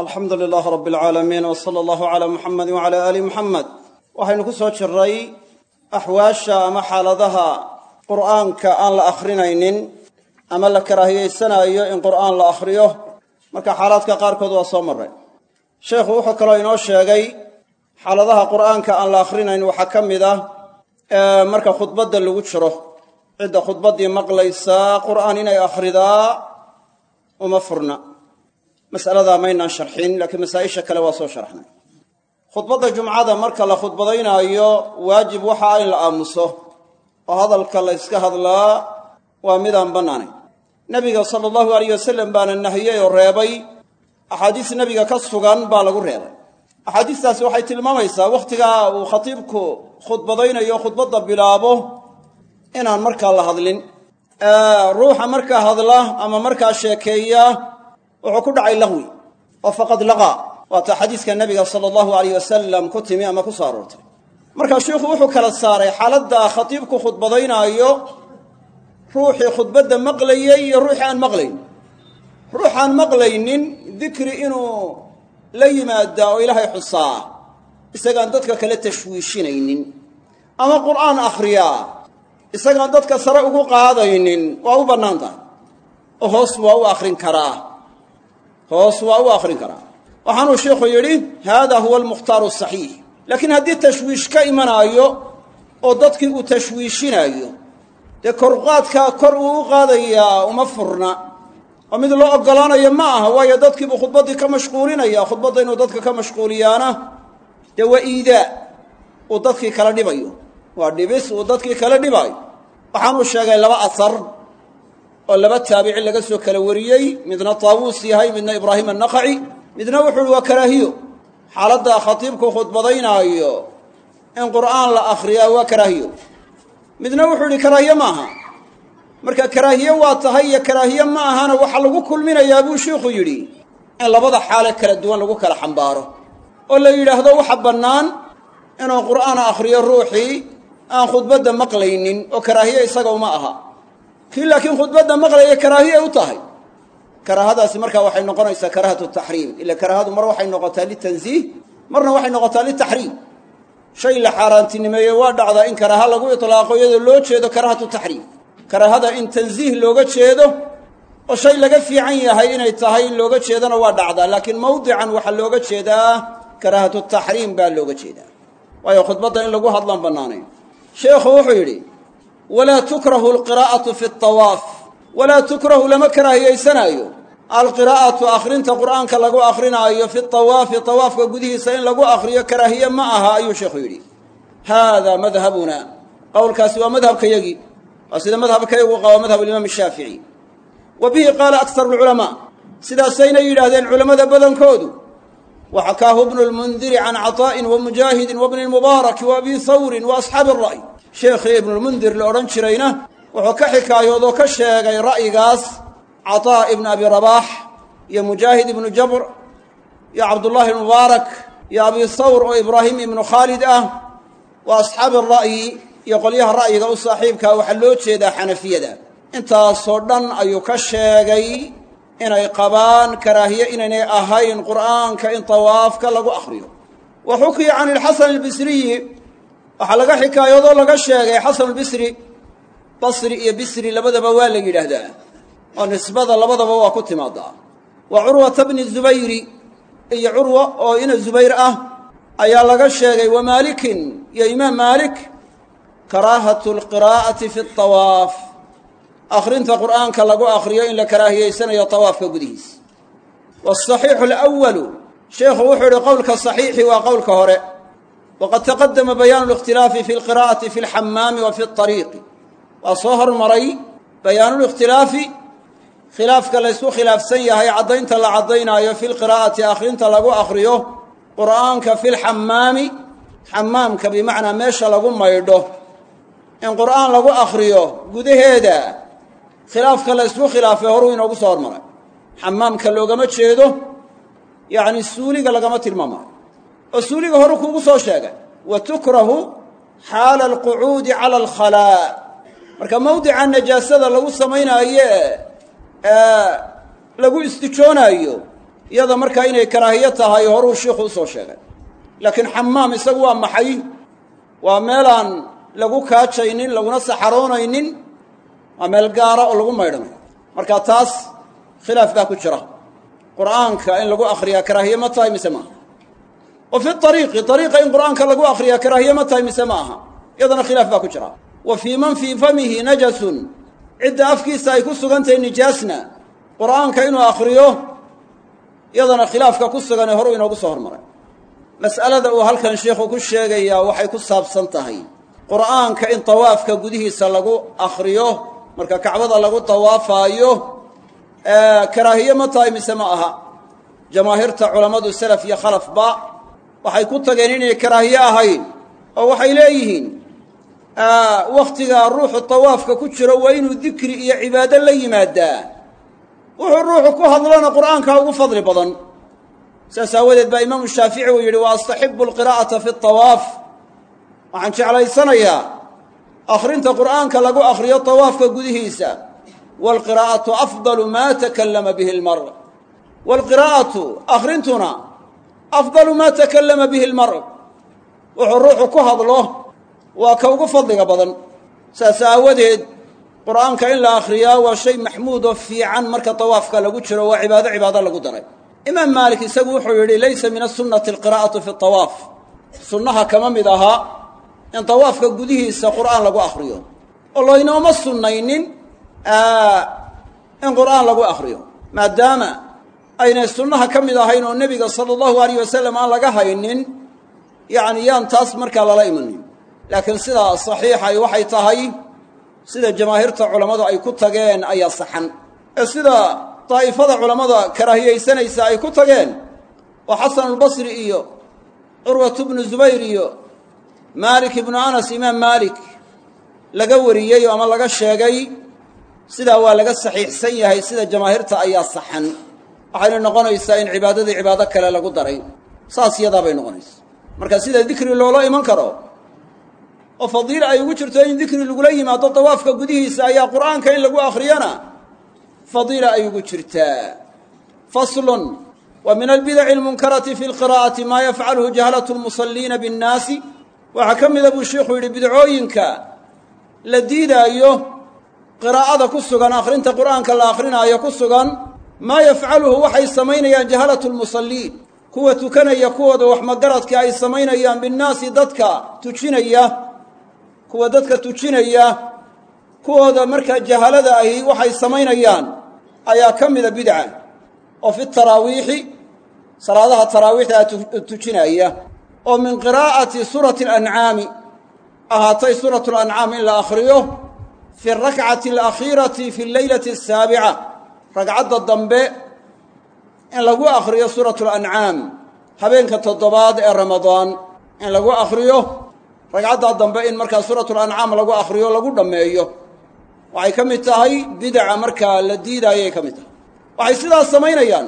alxamdu lilaah rabbi alcaalamiin w sala allahu calaa muxamedi wacala aali muxamed waxaynu ku soo jiray axwaasha ama xaaladaha qur'aanka aan la akhrinaynin ama la karaahiyeysanaayo in qur'aan la akhriyo. Marka xaalaadka qaarkood waa soo maray sheekhu wuxuu kaloo inoo sheegay xaaladaha qur'aanka aan la akhrinayn waxaa ka mid ah marka khudbadda lagu jiro cidda khudbaddii maqlaysaa qur'aan inay akhridaa uma furna mas'aladaa maynaan sharxin laakiin masaa'isha kale waa soo sharxnay. Khudbadda jumcada marka la khudbadaynaayo waajib waxa ah in la aamuso oo hadalka la yska hadlaa waa midaan bannaanayn. Nebiga sala allahu alayh wasalam baana nahiyey oo reebay axaadiis nebiga ka sugan baa lagu reebay. Axaadiistaasi waxay tilmaamaysaa wakhtigaa uu khatiibku khudbadaynayo khudbadda bilaabo inaan markaa la hadlin. Ruuxa markaa hadla ama markaa sheekeeya wuxuu ku dhacay lahwi oo faqad laqaa waata xadiiska nebiga sala allahu alayh wasalam ku timi ama ku soo aroortay. Markaa sheikhu wuxuu kala saaray xaaladda khatiibku khudbadaynaayo ruuxii khudbadda maqlayey iyo ruuxii aan maqlayn. Ruuxaan maqlaynin dikri inuu la yimaadaa oo ilaahay xusaa isagaan dadka kale tashwiishinaynin. Ama qur'aan akhriyaa isagaan dadka sare ugu qaadaynin. Waa u bannaan tahay. Oo hoos waa u akhrin karaa hoos waa u akhrin karaa. Waxaanuu sheikhu yidhi haada huwa almukhtaaru asaxiix laakiin haddii tashwiish ka imanaayo oo dadkii uu tashwiishinaayo dee korqaadkaa kor uu u qaadayaa uma furna. Oo mid loo oggolaanayo ma aha waayo dadkiibuu khudbaddii ka mashquulinaya khudbadda inuu dadka ka mashquuliyaana dee waa iidaa uu dadkii kala dhibayo. Waa dhibis uu dadkii kala dhibaayo. Waxaanuu sheegay laba asar oo laba taabici laga soo kala wariyey. Midna taawuus yahay midna ibraahim annaqaci midna wuxuu uhi waa karaahiyo. Xaaladda khatiibku khudbadaynaayo in qur'aan la akhriyaa waa karaahiyo. Midna wuxuu ihi karaahiye ma aha. Marka karaahiye waa tahay iyo karaahiye ma ahana waxaa lagu kulminayaa buu sheikhu yidhi in labada xaale kala duwan lagu kala xambaaro. Oo la yidhaahdo waxa bannaan inuu qur'aan akhriyo ruuxii aan khudbadda maqlaynin oo karaahiye isaga uma aha kii laakiin khudbadda maqlaya karaahiye u tahay? Karaahadaasi markaa waxay noqonaysaa karaahatu taxriim. Ila karaahadu mar waxay noqotaa litansiih marna waxay noqotaa litaxriim shay la xaaraantinimeeye waa dhacdaa in karaaha lagu itlaaqo iyadoo loo jeedo karaahatu taxriim. Karaahada in tansiih looga jeedo oo shay laga fiican yahay inay tahay in looga jeedona waa dhacdaa. Laakiin mawdican waxaa looga jeedaa karaahatu taxriim baa looga jeedaa. Waayo khudbadda in lagu hadlaan bannaanayn. Sheekhu wuxuu yidhi walaa tukrahu alqiraa'atu fi tawaaf walaa tukrahu lama karaahiyaysanaayo alqiraa'atu akhrinta qur'aanka lagu akhrinaayo fi tawaafi tawaafka gudihiisa in lagu akhriyo karaahiye ma aha ayuu sheekhu yidhi. Haadaa madhabuna. Qowlkaasi waa madhabkayagii waa sida madhabkayagu qaba madhab alimaam shaafici wa bihi qaala aktaru alculamaa. Sidaasayna yidhaahdeen culammada badankoodu wa xakaahu ibnu lmundiri can cataa'in wa mujaahidin wa bni lmubaaraki wa abi hawrin wa asxaabi ara'y sheekhii ibnulmundir la odhan jirayna wuxuu ka xikaayoodoo ka sheegay ra'yigaas cataa ibnu abi rabaax iyo mujaahid ibnu jabr iyo cabdullaahi mubaarak iyo abi hawr oo ibraahim ibnu khaalid ah. Wa asxaabi ara'yi iyo qolyaha ra'yiga u saaxiibkaa waxaa loo jeedaa xanafiyada. Intaasoo dhan ayuu ka sheegay inay qabaan karaahiye inaynay ahayn qur'aanka in tawaafka lagu akhriyo. Wa xukiya can ilxasan albisriyi waxaa laga xikaayoodoo laga sheegay xasan albisri basri iyo bisri labadaba waa la yidhaahdaa. Oo nisbada labadaba waa ku timaadaa wa curwata bni zubayri iyo curwa oo ina zubayr ah ayaa laga sheegay wa maalikin iyo imaam maalik karaahatu alqiraa'ati fi tawaaf. Akhrinta qur'aanka lagu akhriyo in la karaahiyeysanayo tawaafka gudihiisa waasaxiixu alawalu sheekhu wuxuu yihi qowlka saxiixi waa qowlka hore waqad taqadama bayaanu likhtilaafi fi lqiraa'ati fi alxamaami wa fi alariiqi waa soo hormaray bayaanulikhtilaafi khilaafka laysku khilaafsan yahay caddaynta la caddaynaayo fi lqiraa'ati akhrinta lagu akhriyo qur'aanka fi lxamaami xamaamka bimacnaa meesha lagu maydho in qur'aan lagu akhriyo gudaheeda khilaafka la ysku khilaafay horuu inoogu soo hormaray xamaamka loogama jeedo yacni suuliga lagama tilmaamayo oo suuliga horu kuugu soo sheegay wa tukrahu xaala alqucuudi cala alkhalaa marka mawdica najaasada lagu samaynaaye lagu istijoonaayo iyada markaa inay karaahiyo tahay horuu shiikhu u soo sheegay. Laakiin xamaam isagu waa maxay? Waa meelaan lagu kaajaynin laguna saxaroonaynin? Waa meel gaara oo lagu maydhanayo marka taas khilaaf baa ku jira. Qur'aanka in lagu akhriyaa karaahiye ma tahay mise maaha wa fi ariiqi ariiqa in qur'aanka lagu akhriyaa karaahiye ma tahay mise ma aha. Iyadana khilaaf baa ku jira. Wa fii man fii famihi najasun. Cidda afkiisa ay ku sugan tahay nijaasna qur'aanka inuu akhriyo iyadana khilaafka ku sugan ee horu inoogu soo hormaray. Mas'alada uu halkan sheikhu ku sheegayaa waxay ku saabsan tahay. Qur'aanka in tawaafka gudihiisa lagu akhriyo marka kacbada lagu tawaafaayo karaahiye ma tahay mise ma aha. Jamaahiirta culammadu waxay ku tageen inay karaahiye ahayn oo waxay leeyihiin wakhtigaa ruuxu tawaafka ku jiro waa inuu dikri iyo cibaado la yimaadaa. Wuxuu ruuxu ku hadlana qur'aanka ugu fadli badan. Saas aawadeed baa imaamu shaafici uu yidhi wa astaxibu alqiraa'ata fi tawaaf. Waxaan jeclaysanayaa akhrinta qur'aanka lagu akhriyo tawaafka gudihiisa. Waalqiraa'atu afdalu maa takallama bihi almar. Waalqiraa'atu akhrintuna afdalu maa takallama bihi almar wuxuu ruuxu ku hadlo waa ka ugu fadliga badan. Saas aawadeed qur'aanka in la akhriyaa waa shay maxmuud oo fiican marka tawaafka lagu jiro waa cibaado cibaado lagu daray. Imaam maalik isagu wuxuu yidhi laysa min asunati alqiraa'atu fi tawaaf. Sunnaha kama mid ahaa in tawaafka gudihiisa qur'aan lagu akhriyo. Oo laynooma sunnaynin in qur'aan lagu akhriyo maadaama aynay sunnaha ka mid ahayn oo nebiga sala allahu alayh wasalam aan laga haynin yacni yaan taas markaa lala imanin. Laakiin sidaa saxiixay waxay tahay sida jamaahiirta culammadu ay ku tageen ayaa saxan. Ee sida daa'ifada culammada karaahiyaysanaysa ay ku tageen oo xasanulbasri iyo curwatu bnu zubayr iyo maalik ibnu anas imaam maalik laga wariyey ama laga sheegay sidaa waa laga saxiixsan yahay sida jamaahiirta ayaa saxan waxayna noqonaysaa in cibaadadii cibaado kale lagu daray. Saas yadaa bay noqonaysa. Marka sida dikri loola iman karo oo fadiila ay ugu jirto in dikri lagula yimaado dawaafka gudihiisa ayaa qur'aanka in lagu akhriyana fadiila ay ugu jirtaa. Faslun wa min albidaci almunkarati fi lqiraa'ati maa yafcaluhu jahalatu lmusalliina binnaasi. Waxaa ka mida buu sheikhu yidhi bidcooyinka la diidaayo qiraa'ada ku sugan akhrinta qur'aanka la akhrinaayo ku sugan maa yafcaluhu waxay samaynayaan jahalatu lmusalliin kuwa tukanaya kuwooda waxmagaradka ay samaynayaan binnaasi dadka tujinaya kuwa dadka tujinaya kuwooda markaa jahalada ahi waxay samaynayaan ayaa ka mida bidca. Oo fi taraawiixi salaadaha taraawiixda tujinaya. Oo min qiraa'ati suurati alancaami ahaatay suuratu lancaam in la akhriyo fi arakcati alakhiirati fi alleylati asaabica ragcadda dambe in lagu akhriyo suuratu lancaam habeenka toddobaad ee ramadaan in lagu akhriyo ragcaddaa dambe in markaa suuratulancaam lagu akhriyo lagu dhammeeyo. Waxay ka mid tahay bidaca markaa la diidaayay ka mid tahay. Waxay sidaas samaynayaan.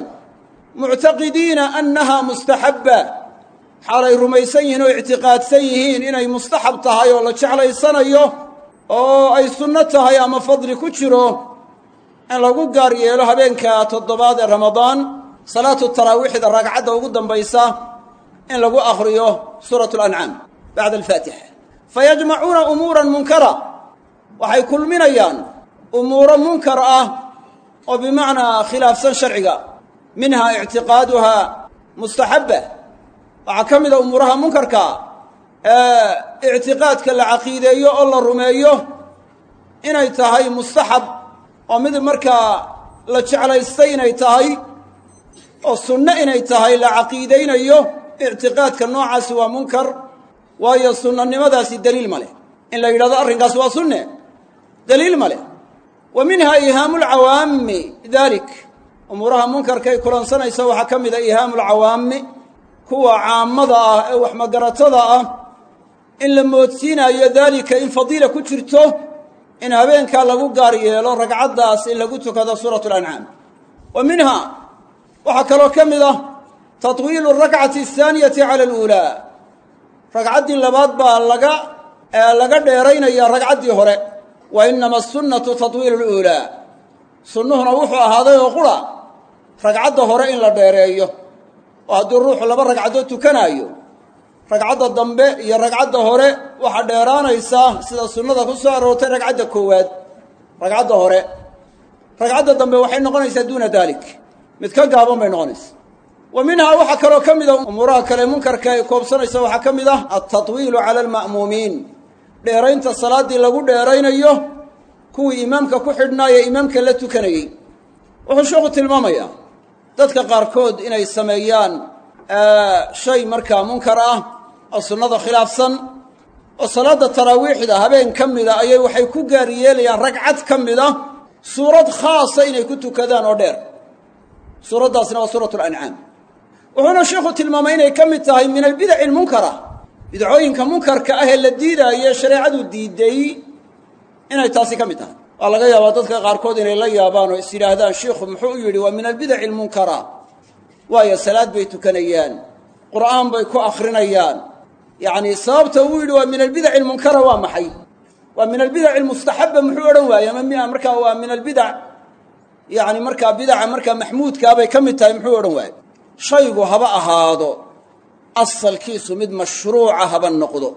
Muctaqidiina annaha mustaxabba. Xaalay rumaysan yihiin oo ictiqaadsan yihiin inay mustaxab tahay oo la jeclaysanayo oo ay sunno tahay ama fadli ku jiro in lagu gaar yeelo habeenka toddobaad ee ramadaan salaatu taraawiixda ragcadda ugu dambaysa in lagu akhriyo suuratu alancaam bacda alfaatixa fayajmacuuna umuuran munkara. Waxay kulminayaan umuuro munkar ah oo bimacnaa khilaafsan sharciga. Minhaa ictiqaaduha mustaxabba. Waxaa ka mida umuuraha munkarka ee ictiqaadka la caqiideeyo oo la rumeeyo inay tahay mustaxab oo mid markaa la jeclaystay inay tahay oo sunno inay tahay la caqiidaynayo ictiqaadka noocaasi waa munkar waayo sunnanimadaasi deliil ma leh. In la yidhahdo arrinkaas waa sunne deliil ma leh. Wa minha ihaamu lcawaami dalik umuuraha munkarkay kulansanaysa waxaa ka mida ihaamu lcawaami kuwa caamada ah ee waxmagaratada ah. In la moodsiinaayo daalika in fadiila ku jirto in habeenkaa lagu gaar yeelo ragcaddaas in lagu tukado suuratu alancaam wa minha waxaa kaloo ka mid ah tatwiilu arakcati ahaaniyati cala aluulaa ragcaddii labaad baa laga laga dheeraynaya ragcaddii hore. Wa inama asunnatu tatwiilu aluulaa sunnuhuna wuxuu ahaaday oo qura ragcadda hore in la dheereeyo. Oo haddii ruuxu laba ragcadood tukanaayo ragcadda dambe iyo ragcadda hore waxaa dheeraanaysaa sida sunnada ku soo aroortay ragcadda koowaad ragcadda hore. Ragcadda dambe waxay noqonaysaa duuna daalik. Mid ka gaaban bay noqonaysaa wa minhaa waxaa kaloo ka mida umuuraha kale munkarka ay koobsanaysa waxaa ka mid ah altatwiilu cala alma'muumiin. Dheeraynta salaaddii lagu dheeraynayo kuwii imaamka ku xidhnaaye imaamka la tukanayey. Wuxuu sheekhu tilmaamayaa dadka qaarkood inay sameeyaan shay markaa munkar ah oo sunnada khilaafsan oo salaadda taraawiixda habeen ka mida ayay waxay ku gaar yeelayaan ragcad ka mida suurad khaasa inay ku tukadaan oo dheer. Suuraddaasna waa suuratu lancaam wuxuuna sheikhu tilmaamay inay ka mid tahay min albidaci almunkara bidcooyinka munkarka ah ee la diidaaye shareecadu diiday inay taasi ka mid tahay. Waa laga yaabaa dadka qaarkood inay la yaabaan oo is yidhaahdaan shiikhu muxuu u yidhi waa min albidaci almunkara waayo salaad bay tukanayaan qur'aan bay ku akhrinayaan yacni sababta uu yidhi waa min albidaci almunkara waa maxay? Waa min albidaci almustaxaba muxuu odhan waaye ama markaa waa min albidac yacni markaa bidaca markaa maxmuudkaa bay ka mid tahay muxuu odhan waaye shaygu haba ahaado asalkiisu mid mashruuca haba noqdo.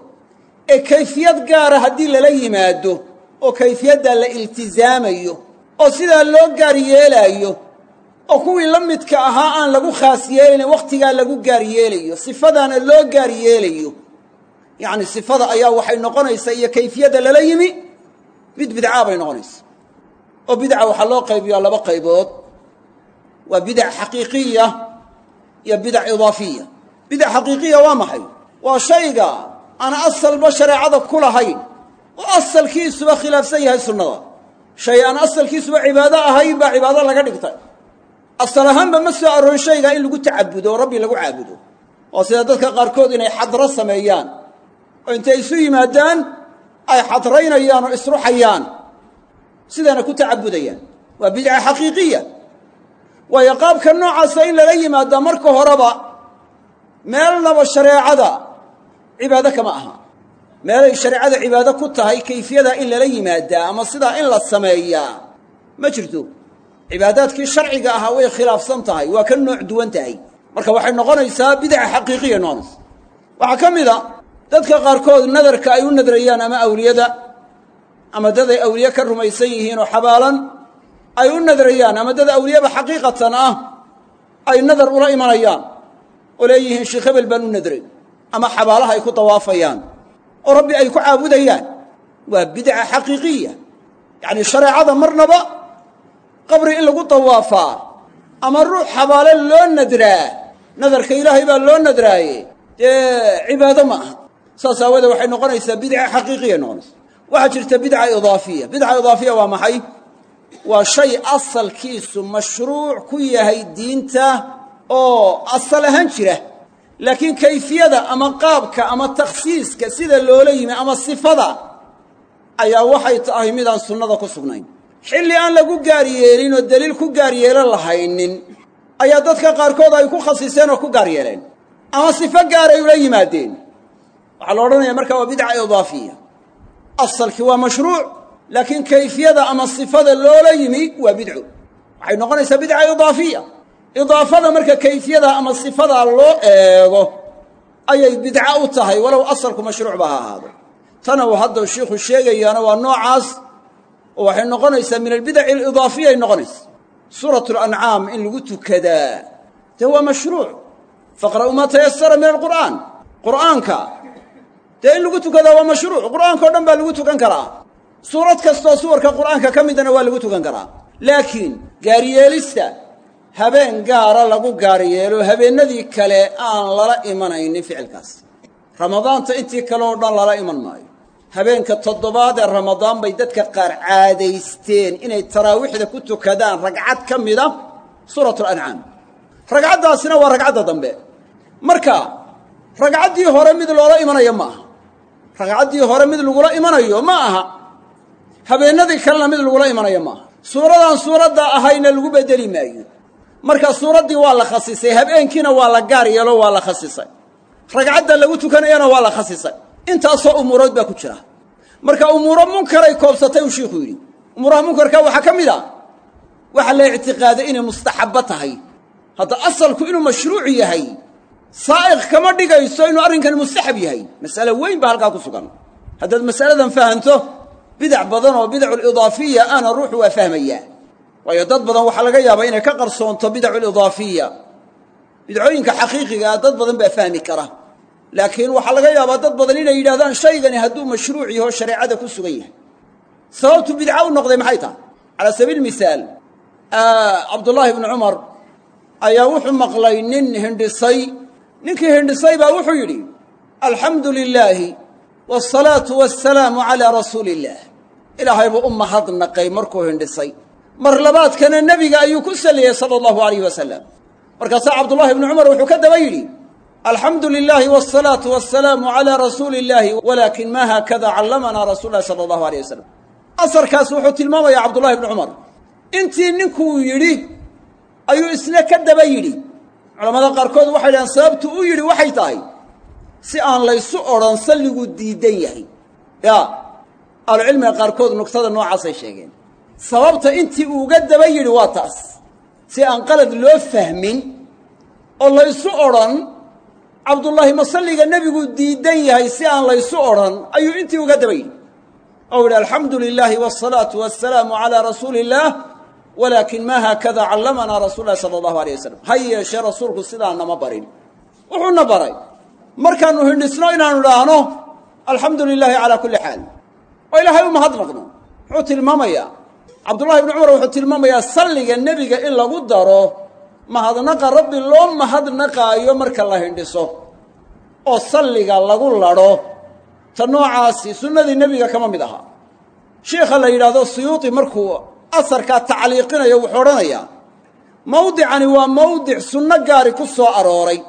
Ee kayfiyad gaara haddii lala yimaado oo kayfiyaddaa la iltisaamayo oo sidaa loo gaar yeelaayo oo kuwii la midka ahaa aan lagu khaas yeelaynin wakhtigaa lagu gaar yeelayo sifadaana loo gaar yeelayo yacni sifada ayaa waxay noqonaysaa iyo kayfiyadda lala yimi mid bidcaa bay noqonaysaa oo bidca waxaa loo qaybiyaa laba qaybood. Waa bidac xaqiiqiya iyo bidac idaafiya. Bidac xaqiiqiya waa maxay? Waa shayga aan asalba shareecada ku lahayn oo asalkiisuba khilaafsan yahay sunnada. Shay aan asalkiisuba cibaado ahayn baa cibaado laga dhigtay. Asal ahaanba ma soo aroorin shaygaa in lagu tacabudo oo rabbi lagu caabudo. Oo sida dadka qaarkood inay xadro sameeyaan oo intay isu yimaadaan ay xadraynayaan oo isruxayaan. Sidaana ku tacabudayaan. Waa bidca xaqiiqiya. Waayo qaabka noocaasa in lala yimaadaa marka horeba meelnaba shareecada cibaado kama aha. Meelay shareecada cibaado ku tahay kayfiyadaa in lala yimaadaa ama sidaa in la sameeyaa ma jirto. Cibaadaadkii sharciga ahaa way khilaafsan tahay. Waa ka nooc duwan tahay. Marka waxay noqonaysaa bidaca xaqiiqiya noqonaysa waxaa ka mid a dadka qaarkood nadarka ay u nadrayaan ama awliyada ama dad ay awliye ka rumaysan yihiin oo xabaalan ay u nadrayaan ama dad awliyaba xaqiiqatan ah ay nadar ula imanayaan oo leeyihiin sheekh hebel baan u nadray ama xabaalaha ay ku dawaafayaan oo rabbi ay ku caabudayaan. Waa bidca xaqiiqiya. Yacni shareecada marnaba qabri in lagu dawaafaa ama ruux xabaale loo nadraa nadarka ilaahay baa loo nadraaye dee cibaado ma aha saas aawoodee waxay noqonaysaa bidca xaqiiqiya noqonaysa. Waxaa jirta bidca idaafiya. Bidca idaafiya waa maxay? Waa shay asalkiisu mashruuc ku yahay diinta oo asal ahaan jira. Laakiin kayfiyada ama qaabka ama takhsiiska sida loola yimi ama sifada ayaa waxay tahay midaan sunnada ku sugnayn. Xilli aan lagu gaar yeelin oo deliil ku gaar yeelan lahaynin ayaa dadka qaarkood ay ku khasiseen oo ku gaar yeeleen. Ama sifo gaaray ula yimaadeen waxaa la odhanaya marka waa bidca idaafiya asalkii waa mashruuc laakiin kayfiyada ama sifada loola yimi waa bidco waxay noqonaysaa bidca idaafiya idaafada marka kayfiyada ama sifadaa loo eego ayay bidco u tahay walow asalku mashruucba ha ahaado. Tana uu hadda shiikhu sheegayaana waa noocaas oo waxay noqonaysaa min albidaci alidaafiya ay noqonaysa. Suuratu lancaam in lagu tukadaa. Dee waa mashruuc. Faqra'uu maa tayasara min alqur'aan. Qur'aanka dee in lagu tukadaa waa mashruuc. Qur'aanka dhan baa lagu tukan karaa. Suurad kastoo suwarka qur'aanka ka midana waa lagu tukan karaa. Laakiin gaaryeelista habeen gaara lagu gaaryeelo habeennadii kale aan lala imanaynin ficilkaas. Ramadaanta intii kale oo dhan lala iman maayo. Habeenka toddobaad ee ramadaan bay dadka qaar caadaysteen inay taraawiixda ku tukadaan ragcad ka mida suuratu alancaam ragcaddaasina waa ragcadda dambe. Marka ragcaddii hore mid loola imanayo ma aha ragcaddii hore mid lagula imanayo ma aha. Habeennadii kalena mid lagula imanayo ma aha. Suuradaan suuradda ahayna lagu bedeli maayo. Marka suuraddii waa la khasisay habeenkiina waa la gaar yeelo waa la khasisay. Ragcadda lagu tukanayana waa la khasisay. Intaasoo umuurood baa ku jira. Marka umuuro munkaray koobsatay uu shiikhuu yidhi umuuraha munkarka waxaa ka mid a? Waxaa la ictiqaaday inay mustaxabbo tahay. Hadda asalku inuu mashruuc yahay saa'iq kama dhigayso inuu arrinkani mustaxab yahay. Mas'ale weyn baa halkaa ku sugan. Haddaad mas'aladan fahanto bidac badan oo bidaculidaafiya ana ruuxu waa fahmayaa. Waayo dad badan waxaa laga yaabaa inay ka qarsoonto bidaculidaafiya bidcooyinka xaqiiqiga ah dad badan baa fahmi kara. Laakiin waxaa laga yaabaa dad badan inay yidhahdaan shaygani hadduu mashruuc yaho shareecada ku sugan yahay. Sababtu bidca u noqday maxay tahay? Calaa sabiil mihaal cabdullaahi bnu cumar ayaa wuxuu maqlay nin hindhisay ninkii hindhisay baa wuxuu yidhi alxamdu lilaahi wاsalaatu wasalaamu calaa rasuuli illaah ilaahay buu u mahadnaqay markuu hindhisay mar labaadkana nebiga ayuu ku saliyey sala allahu alayh wasalam markaasaa cabdullahi bnu cumar wuxuu ka daba yidhi alxamdu lilaahi wاsalaatu wasalaamu calaa rasuuli illaahi walaakin ma haakada callamanaa rasuul lahi sala allahu aleyh wasalam asarkaas wuxuu tilmaamayaa cabdullahi bnu cumar intii ninkuu yidhi ayuu isna ka daba yidhi culamada qaarkood waxay dhahaan sababtu u yidhi waxay tahay si aan laysu odhan salligu diidan yahay. Ya ahlucilmiga qaarkood nugtada noocaasay sheegeen. Sababta intii uuga daba yidhi waa taas. Si aan qalad loo fahmin oo laysu odhan cabdullaahi ma salliga nebigu diidan yahay si aan laysu odhan ayuu intii uga daba yidhi. Ou yidhi alxamdu lilaahi wاsalaatu wasalaamu calaa rasuuli illaah walaakin ma haakada callamanaa rasuul lahi sala allahu aleyh wasalam ha yeeshee rasuulku sidaa nama barin. Wuxuuna baray. Markaannu hindhisno inaanu idhaahno alxamdu lilaahi calaa kulli xaal. Oo ilaahay u mahadnaqno muxuu tilmaamayaa cabdullahi bnu cumar wuxuu tilmaamayaa salliga nebiga in lagu daro mahadnaqa rabbi loo mahadnaqaayo marka la hindhiso. Oo salliga lagu ladho ta noocaasi sunnadii nebiga kama mid ahaa sheikha la yidhaahdo suyuuti markuu asarkaa tacliiqinayo wuxuu odhanayaa mawdicani waa mawdic sunno gaari ku soo arooray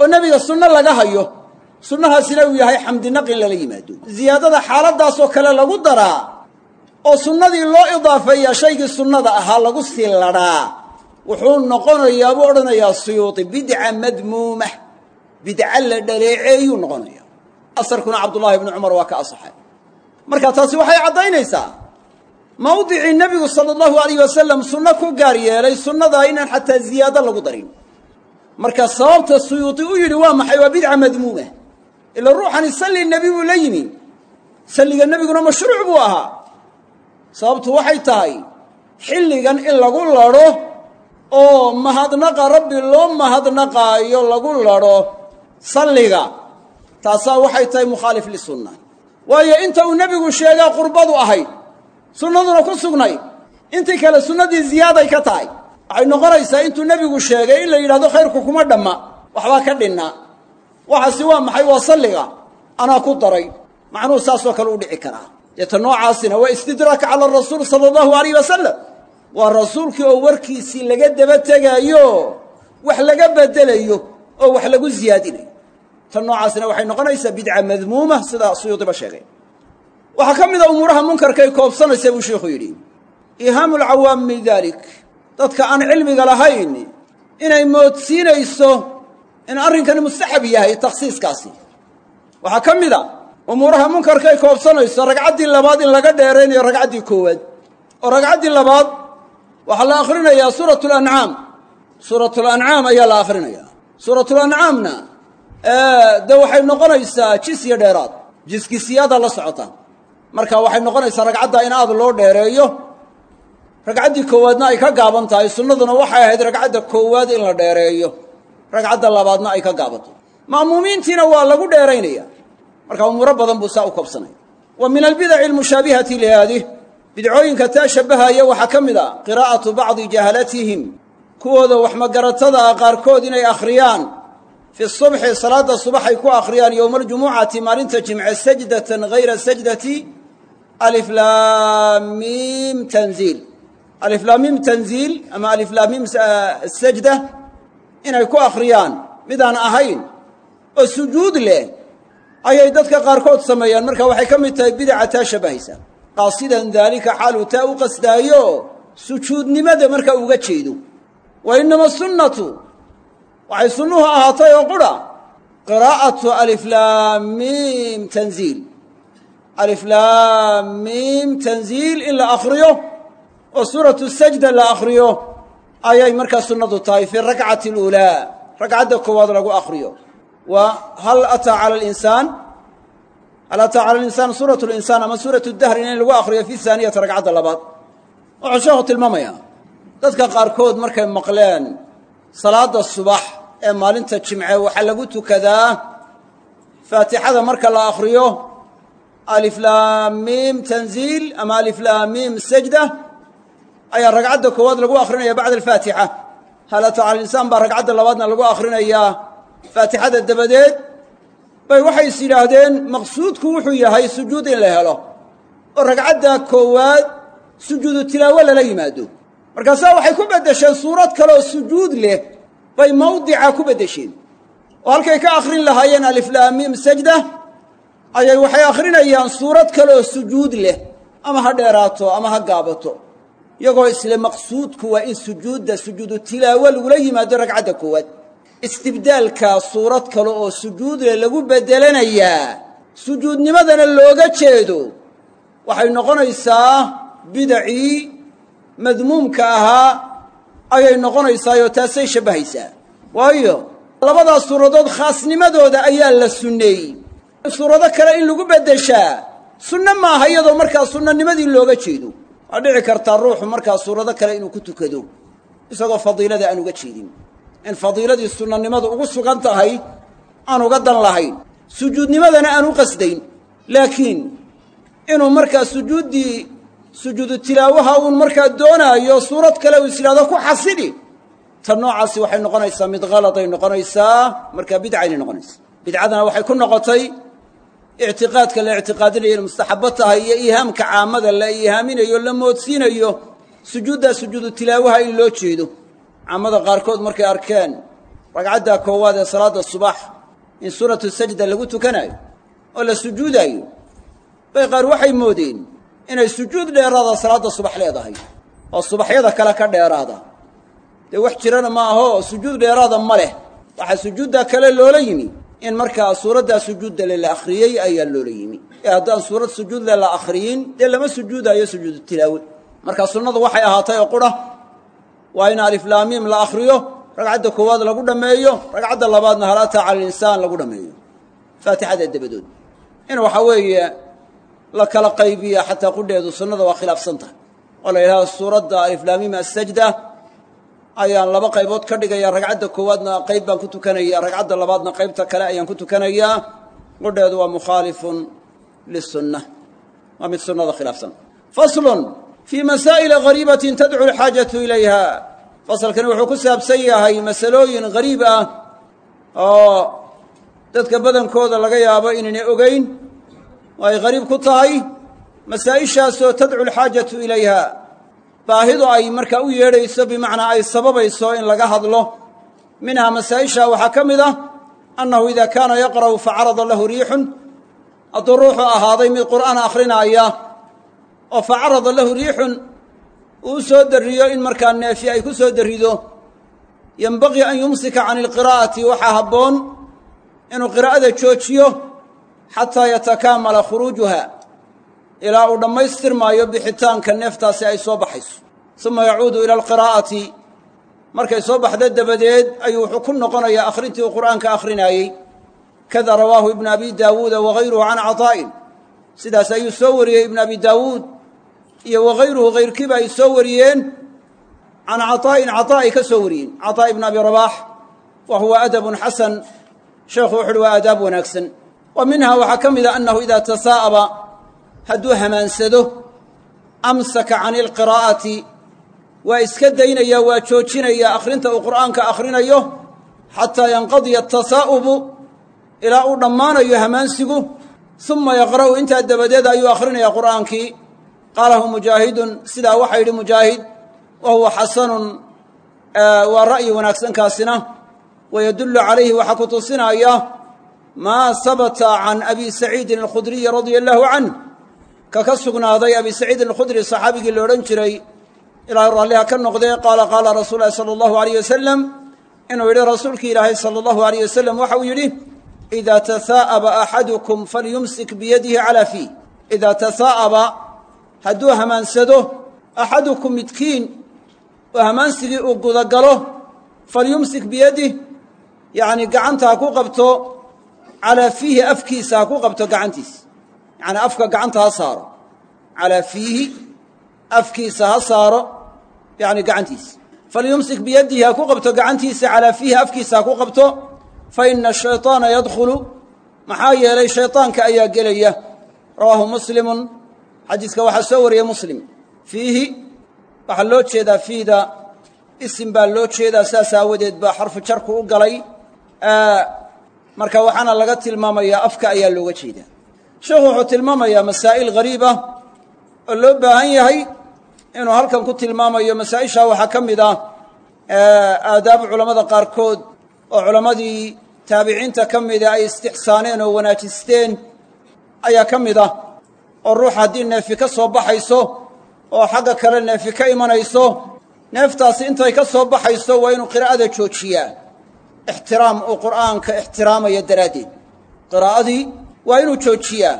oo nebiga sunno laga hayo. Sunnahaasina uu yahay xamdinaq in lala yimaado. Ziyaadada xaaladdaasoo kale lagu daraa oo sunnadii loo idaafeeyaa shaygii sunnada ahaa lagu sii ladhaa wuxuu noqonayaa buu odhanayaa suyuuti bidca madmuuma bidca la dhaleeceeyuu noqonaya asarkuna cabdullaahi ibnu cumar waa ka asaxay. Marka taasi waxay caddaynaysaa mawdicii nebigu sala allahu alayh wasalam sunno ku gaar yeelay sunnadaa inaan xataa ziyaado lagu darin. Marka sababta suyuuti u yidhi waa maxay? Waa bidca madmuuma ila ruuxani salli nebi buu la yimi. Salliga nebiguna mashruuc buu ahaa. Sababtu waxay tahay xilligan in lagu ladho oo mahadnaqa rabbi loo mahadnaqaayo lagu ladho salliga. Taasaa waxay tahay mukhaalif lisunna waayo inta uu nebigu sheegaa qurbadu ahayd sunnaduna ku sugnay. Intii kale sunnadii ziyaaday ka tahay. Waxay noqonaysaa intuu nebigu sheegay in la yidhahdo khayrku kuma dhamma. Waxbaa ka dhinna. Waxaasi waa maxay? Waa salliga. Anaa ku daray. Macnuhu saasoo kale u dhici karaa. Deeta noocaasina waa istidraak cala rasuul sala allahu alayh wasalam waa rasuulkii oo warkiisii laga daba tegaayo wax laga bedelayo oo wax lagu ziyaadinayo. Tan noocaasina waxay noqonaysaa bidca madmuuma sida suyuudiba sheegay waxaa ka mid a umuuraha munkarkay koobsanaysa buu sheikhu yidhi ihaamu lcawaami min dalik dadka aan cilmiga lahayn inay moodsiinayso in arrinkani mustaxab yahay takhsiiskaasi. Waxaa ka mid a umuuraha munkarkay koobsanayso ragcaddii labaad in laga dheeraynayo ragcaddii koowaad. Oo ragcaddii labaad waxaa la akhrinayaa suuratu lancaam suuratulancaam ayaa la akhrinayaa suuratulancaamna dee waxay noqonaysaa jis iyo dheeraad. Jiskisiyaada la socota marka waxay noqonaysaa ragcadda in aad loo dheereeyo ragcaddii koowaadna ay ka gaaban tahay sunnaduna waxay ahayd ragcadda koowaad in la dheereeyo. Ragcadda labaadna ay ka gaabanto ma'muumiintiina waa lagu dheeraynaya marka umuuro badan buu saa u koobsanaya. Wa min albidaci almushaabihati lihaadih bidcooyinka taa shabbahaya waxaa ka mid a qiraa'atu bacdi jahalatihim. Kuwooda waxmagaratada ah qaarkood inay akhriyaan. Fi subxi salaadda subaxay ku akhriyaan yowma aljumucati maalinta jimce sajdatan hayra sajdati aliflaamiim tanziil aliflaamiim tanziil ama aliflaamiim sajda inay ku akhriyaan midaan ahayn oo sujuud leh ayay dadka qaarkood sameeyaan marka waxay ka mid tahay bidaca taa shabbahaysa qaasidan daalika xaaluu taa u qasdaayo sujuudnimada marka uga jeedo wa innama sunnatu waxay sunnuhu ahaatay oo qura qiraa'atu aliflaamiim tanziil aliflaamiim tanziil in la akhriyo oo suuratu sajda la akhriyo ayay markaa sunnadu tahay fi rakcati aluulaa ragcadda koowaad lagu akhriyo. Wa hal ataa cala alinsaan hal ataa cala alinsaan suuratu linsaan ama suuratu dahrin in lagu akhriyo fi haaniyati ragcadda labaad? Wuxuu sheekhu tilmaamaya dadka qaarkood markay maqleen salaadda subax ee maalinta jimce waxaa lagu tukadaa faatixada marka la akhriyo aliflaamiim tanziil ama aliflaamiim sajda ayaa ragcadda koowaad lagu akhrinaya bacda alfaatixa hal ataa cala alinsaan baa ragcadda labaadna lagu akhrinayaa faatixada dabadeed bay waxay is yidhaahdeen maqsuudku wuxuu yahay sujuud in la helo. Oo ragcadda koowaad sujuudu tilaawo lala yimaado. Markaasaa waxay ku beddesheen suurad kaleoo sujuud leh bay mawdica ku beddesheen oo halkay ka akhrin lahaayeen aliflaamiim sajda ayay waxay akhrinayaan suurad kaleoo sujuud leh ama ha dheeraato ama ha gaabato. Iyagoo isle maqsuudku waa in sujuudda sujuudu tilaawo lagula yimaado ragcadda koowaad. Istibdaalkaa suurad kale oo sujuud leh lagu beddelanayaa sujuudnimadana looga jeedo. Waxay noqonaysaa bidacii madmuumka ahaa ayay noqonaysaayoo taasay shabbahaysaa waayo labadaas suuradood khaasnimadooda ayaa la sunneeyey suurado kale in lagu beddeshaa sunno maaha iyadoo markaa sunnanimadii looga jeedo. Waa dhici kartaa ruuxu markaa suurado kale inuu ku tukado. Isagoo fadiilada aan uga jeedin. In fadiiladii sunnanimadu ugu sugan tahay aan uga dan lahayn. Sujuudnimadana aan u qasdayn. Laakiin inuu markaa sujuuddii sujuudu tilaawaha uun markaa doonaayo suurad kale uu is yidhahdo ku xasili. Ta noocaasi waxay noqonaysaa mid khaladay noqonaysaa markaa bidcaynay noqonaysaa. Bidcadana waxay ku noqotay ictiqaadka la ictiqaadinayo in mustaxabo tahay iyo iihaamka caamada la iihaaminayo la moodsiinayo sujuuddaa sujuudu tilaawaha in loo jeedo. Caamada qaarkood markay arkeen ragcadda koowaad ee salaadda subax in suuratu sajda lagu tukanayo oo la sujuudaayo bay qaar waxay moodeen inay sujuud dheeraada salaadda subax leedahay oo subaxyada kale ka dheeraada. Dee wax jirana ma aho sujuud dheeraada ma leh. Waxaa sujuuddaa kale loola yimi in markaa suuraddaa sujuuddale la akhriyey ayaa loola yimi. Ee haddaan suurad sujuudle la akhriyin dee lama sujuudaayo sujuudu tilaawe markaa sunnadu waxay ahaatay oo qura waa in aliflaamiim la akhriyo ragcadda koowaad lagu dhammeeyo ragcadda labaadna hal ataa cala alinsaan lagu dhammeeyo faatixada dabadood. In waxaa weeye la kala qaybiya xataa qudheedu sunnada waa khilaafsan tahay. Oo la yidhahdo suuradda aliflaamiim assajda ayaan laba qaybood ka dhigaya ragcadda koowaadna qayb baan ku tukanaya ragcadda labaadna qaybta kale ayaan ku tukanayaa qudheedu waa mukhaalifun lisunna waa mid sunnada khilaafsan. Faslun fii masaa'ila hariibatin tadcu alxaajatu ilayha. Fasalkani wuxuu ku saabsan yahay masalooyin hariib ah oo dadka badankooda laga yaabo inaynay ogeyn. Oo ay hariib ku tahay masaa'ishaasoo tadcu alxaajatu ilayha baahidu ay markaa u yeedhayso bimacnaa ay sababayso in laga hadlo. Minhaa masaa'isha waxaa ka mid ah annahu idaa kaana yaqra'u facarada lahu riixun. Hadduu ruuxu ahaaday mid qur'aan akhrinaaya oo facarada lahu riixun uu soo darriyo in markaa neefi ay ku soo darrido yenbaqii an yumsika can ilqiraa'ati waxaa habboon inuu qiraa'ada joojiyo xataa yatakaamala khuruujuha ilaa uu dhammaystirmaayo bixitaanka neeftaasi ay soo baxayso. Suma yacuudu ila alqiraa'ati. Markay soo baxda dabadeed ayuu wuxuu ku noqonayaa akhrintii uu qur'aanka akhrinaayey kada rawaahu ibnu abi daawuuda wagayruhu can cataa'in. Sidaas ayuu soo wariyey ibnu abi daawuud. Iyo wagayruhu hayrkiiba ay soo wariyeen. Can cataa'in cataa ay ka soo wariyeen. Cataa ibnu abi rabaax wa huwa adabun xasan. Sheekhu wuxu uhi waa aadaab wanaagsan. Wa minha waxaa ka mida annahu idaa tasaa'aba hadduu hamaansado amsaka cani ilqiraa'ati waa iska daynaya waa joojinaya akhrinta uu qur'aanka akhrinayo xataa yanqadiya atasaa'ubu ilaa uu dhammaanayo hamaansigu suma yaqra'u intaa dabadeed ayuu akhrinaya qur'aankii. Qaalahu mujaahidun sidaa waxaa yidhi mujaahid wa huwa xasanun waa ra'yi wanaagsankaasina wayadullu calayhi waxaa ku tusinaya maa sabata can abi saciidin alkhudriyi radia allaahu canh ka ka sugnaaday abi saciidin alkhudri saxaabigii la odhan jiray ilaahay raalliha ka noqdee? Qaala qaala rasuul lahi sala allahu alayh wasalam inuu yidhi rasuulkii ilaahay sala allahu alayh wasalam waxa uu yidhi idaa tasaa'aba axadukum falyumsik biyadihi calaa fiih idaa tasaa'aba hadduu hamaansado axadukum midkiin oo hamaansigii uu gudagalo falyumsik biyadih yacni gacanta ha ku qabto calaa fiihi afkiisa ha ku qabto gacantiisa yacni afka gacanta ha saaro. Calaa fiihi afkiisa ha saaro yacni gacantiisa. Falyumsik biyadihi ha ku qabto gacantiisa calaa fiihi afkiisa ha ku qabto fa ina ashayطaana yadkhulu. Maxaa yeelay shayطaanka ayaa gelaya. Rawaahu muslimun xadiiska waxaa soo wariyey muslim. Fiihi waxaa loo jeedaa fiida. Isim baa loo jeedaa saas aawadeed baa xarfu jarku u galay. Marka waxaana laga tilmaamayaa afka ayaa looga jeedaa sheekhu wuxuu tilmaamayaa masaa'il ghariib ah oo loo baahan yahay inuu halkan ku tilmaamayo masaa'ishaa waxaa ka mid ah aadaab culammada qaarkood oo culammadii taabiciinta ka mida ay istixsaaneen oo wanaajisteen ayaa ka mid ah. Oo ruux haddii neefi ka soo baxayso oo xagga kale neefi ka imanayso neeftaasi intay ka soo baxayso waa inuu qiraa'ada joojiyaa. Ixtiraam uu qur'aanka ixtiraamaya daraaddeed. Qiraa'adii waa inuu joojiyaa.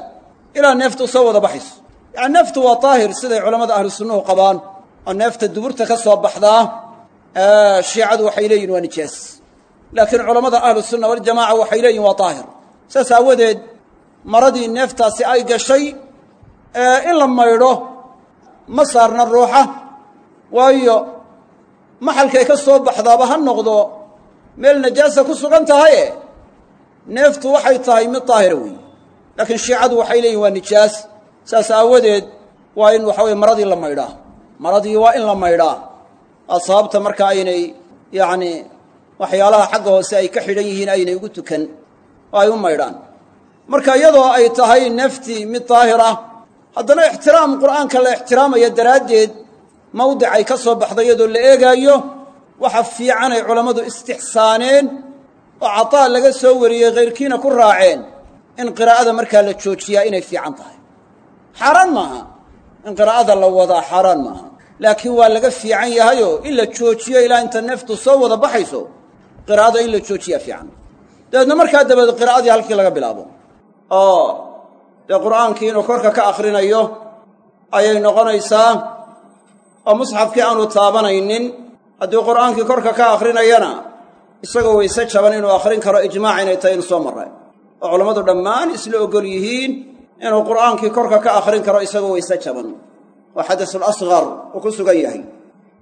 Ilaa neeftu soo wada baxayso yacani neeftu waa daahir siday culammada ahlu sunnuhu qabaan. Oo neefta duburta ka soo baxdaa. Shiicadu waxay leeyihiin waa nijaas. Laakiin culammada ahlu sunna waljamaca waxay leeyihiin waa daahir saas aawadeed maradii neeftaasi ay gashay in la maydho ma saarna ruuxa waayo maxalkay ka soo baxdaaba ha noqdo meel najaasa ku sugan tahaye? Neeftu waxay tahay mid daahira weeye laakiin shiicadu waxay leeyihiin waa nijaas. Saas aawadeed waa in waxa weye maradii la maydhaa maradii waa in la maydhaa waa sababta marka aynay yacni waxyaalaha xagga hoose ay ka xidhan yihiin aynay ugu tukan oo ay u maydhaan. Marka iyadoo ay tahay neeftii mid daahir ah haddana ixtiraam qur'aanka la ixtiraamaya daraaddeed mawdicay ka soo baxda iyadoo la eegaayo waxa fiican ay culammadu istixsaaneen oo cataa laga soo wariyey khayrkiina ku raaceen in qiraa'ada markaa la joojiyaa inay fiican tahay. Xaaraan maaha. In qiraa'ada la wadaa xaaraan maaha. Laakiin waa laga fiican yahayoo in la joojiyo ilaa inta neeftu soo wada baxayso qiraa'ada in la joojiyaa fiican. Dabeedna markaa dabadeed qiraa'adii halkii laga bilaabo. Oo dee qur'aankii inuu korka ka akhrinayo ayay noqonaysaa oo musxafkii aanu taabanaynin haddii qur'aankii korka ka akhrinayana isagoo weyse jaban inuu akhrin karo ijmaac inay tahay inu soo marray oo culammadu dhammaan isla ogol yihiin inuu qur'aankii korka ka akhrin karo isagoo weyse jaban. Oo xadasul asqar uu ku sugan yahay.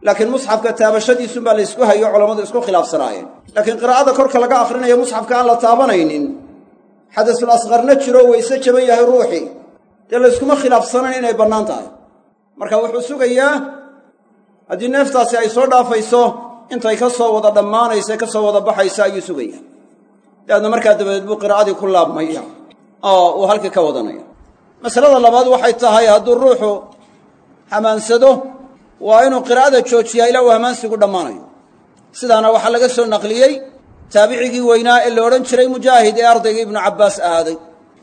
Laakiin musxafka taabashadiisunbaa la ysku hayo culammadu isku khilaafsanaayeen. Laakiin qiraa'ada korka laga akhrinayo musxafka aan la taabanaynin. Xadasul asqarna jiro weyse jaban yahay ruuxii. Dee la yskuma khilaafsanayn inay bannaan tahay. Marka wuxuu sugayaa haddii neeftaasi ay soo dhaafayso intay ka soo wada dhammaanaysa ka soo wada baxaysa ayuu sugaya dabeedna markaa dabadeed buu qiraa'adii ku laabmaya oo uu halkii ka wadanaya. Masalada labaad waxay tahay hadduu ruuxu hamaansado waa inuu qiraa'ada joojiyaa ilaa uu hamaansigu dhammaanayo. Sidaana waxaa laga soo naqliyey taabicigii weynaa ee la odhan jiray mujaahid ee ardaygii ibnu cabbaas ahaaday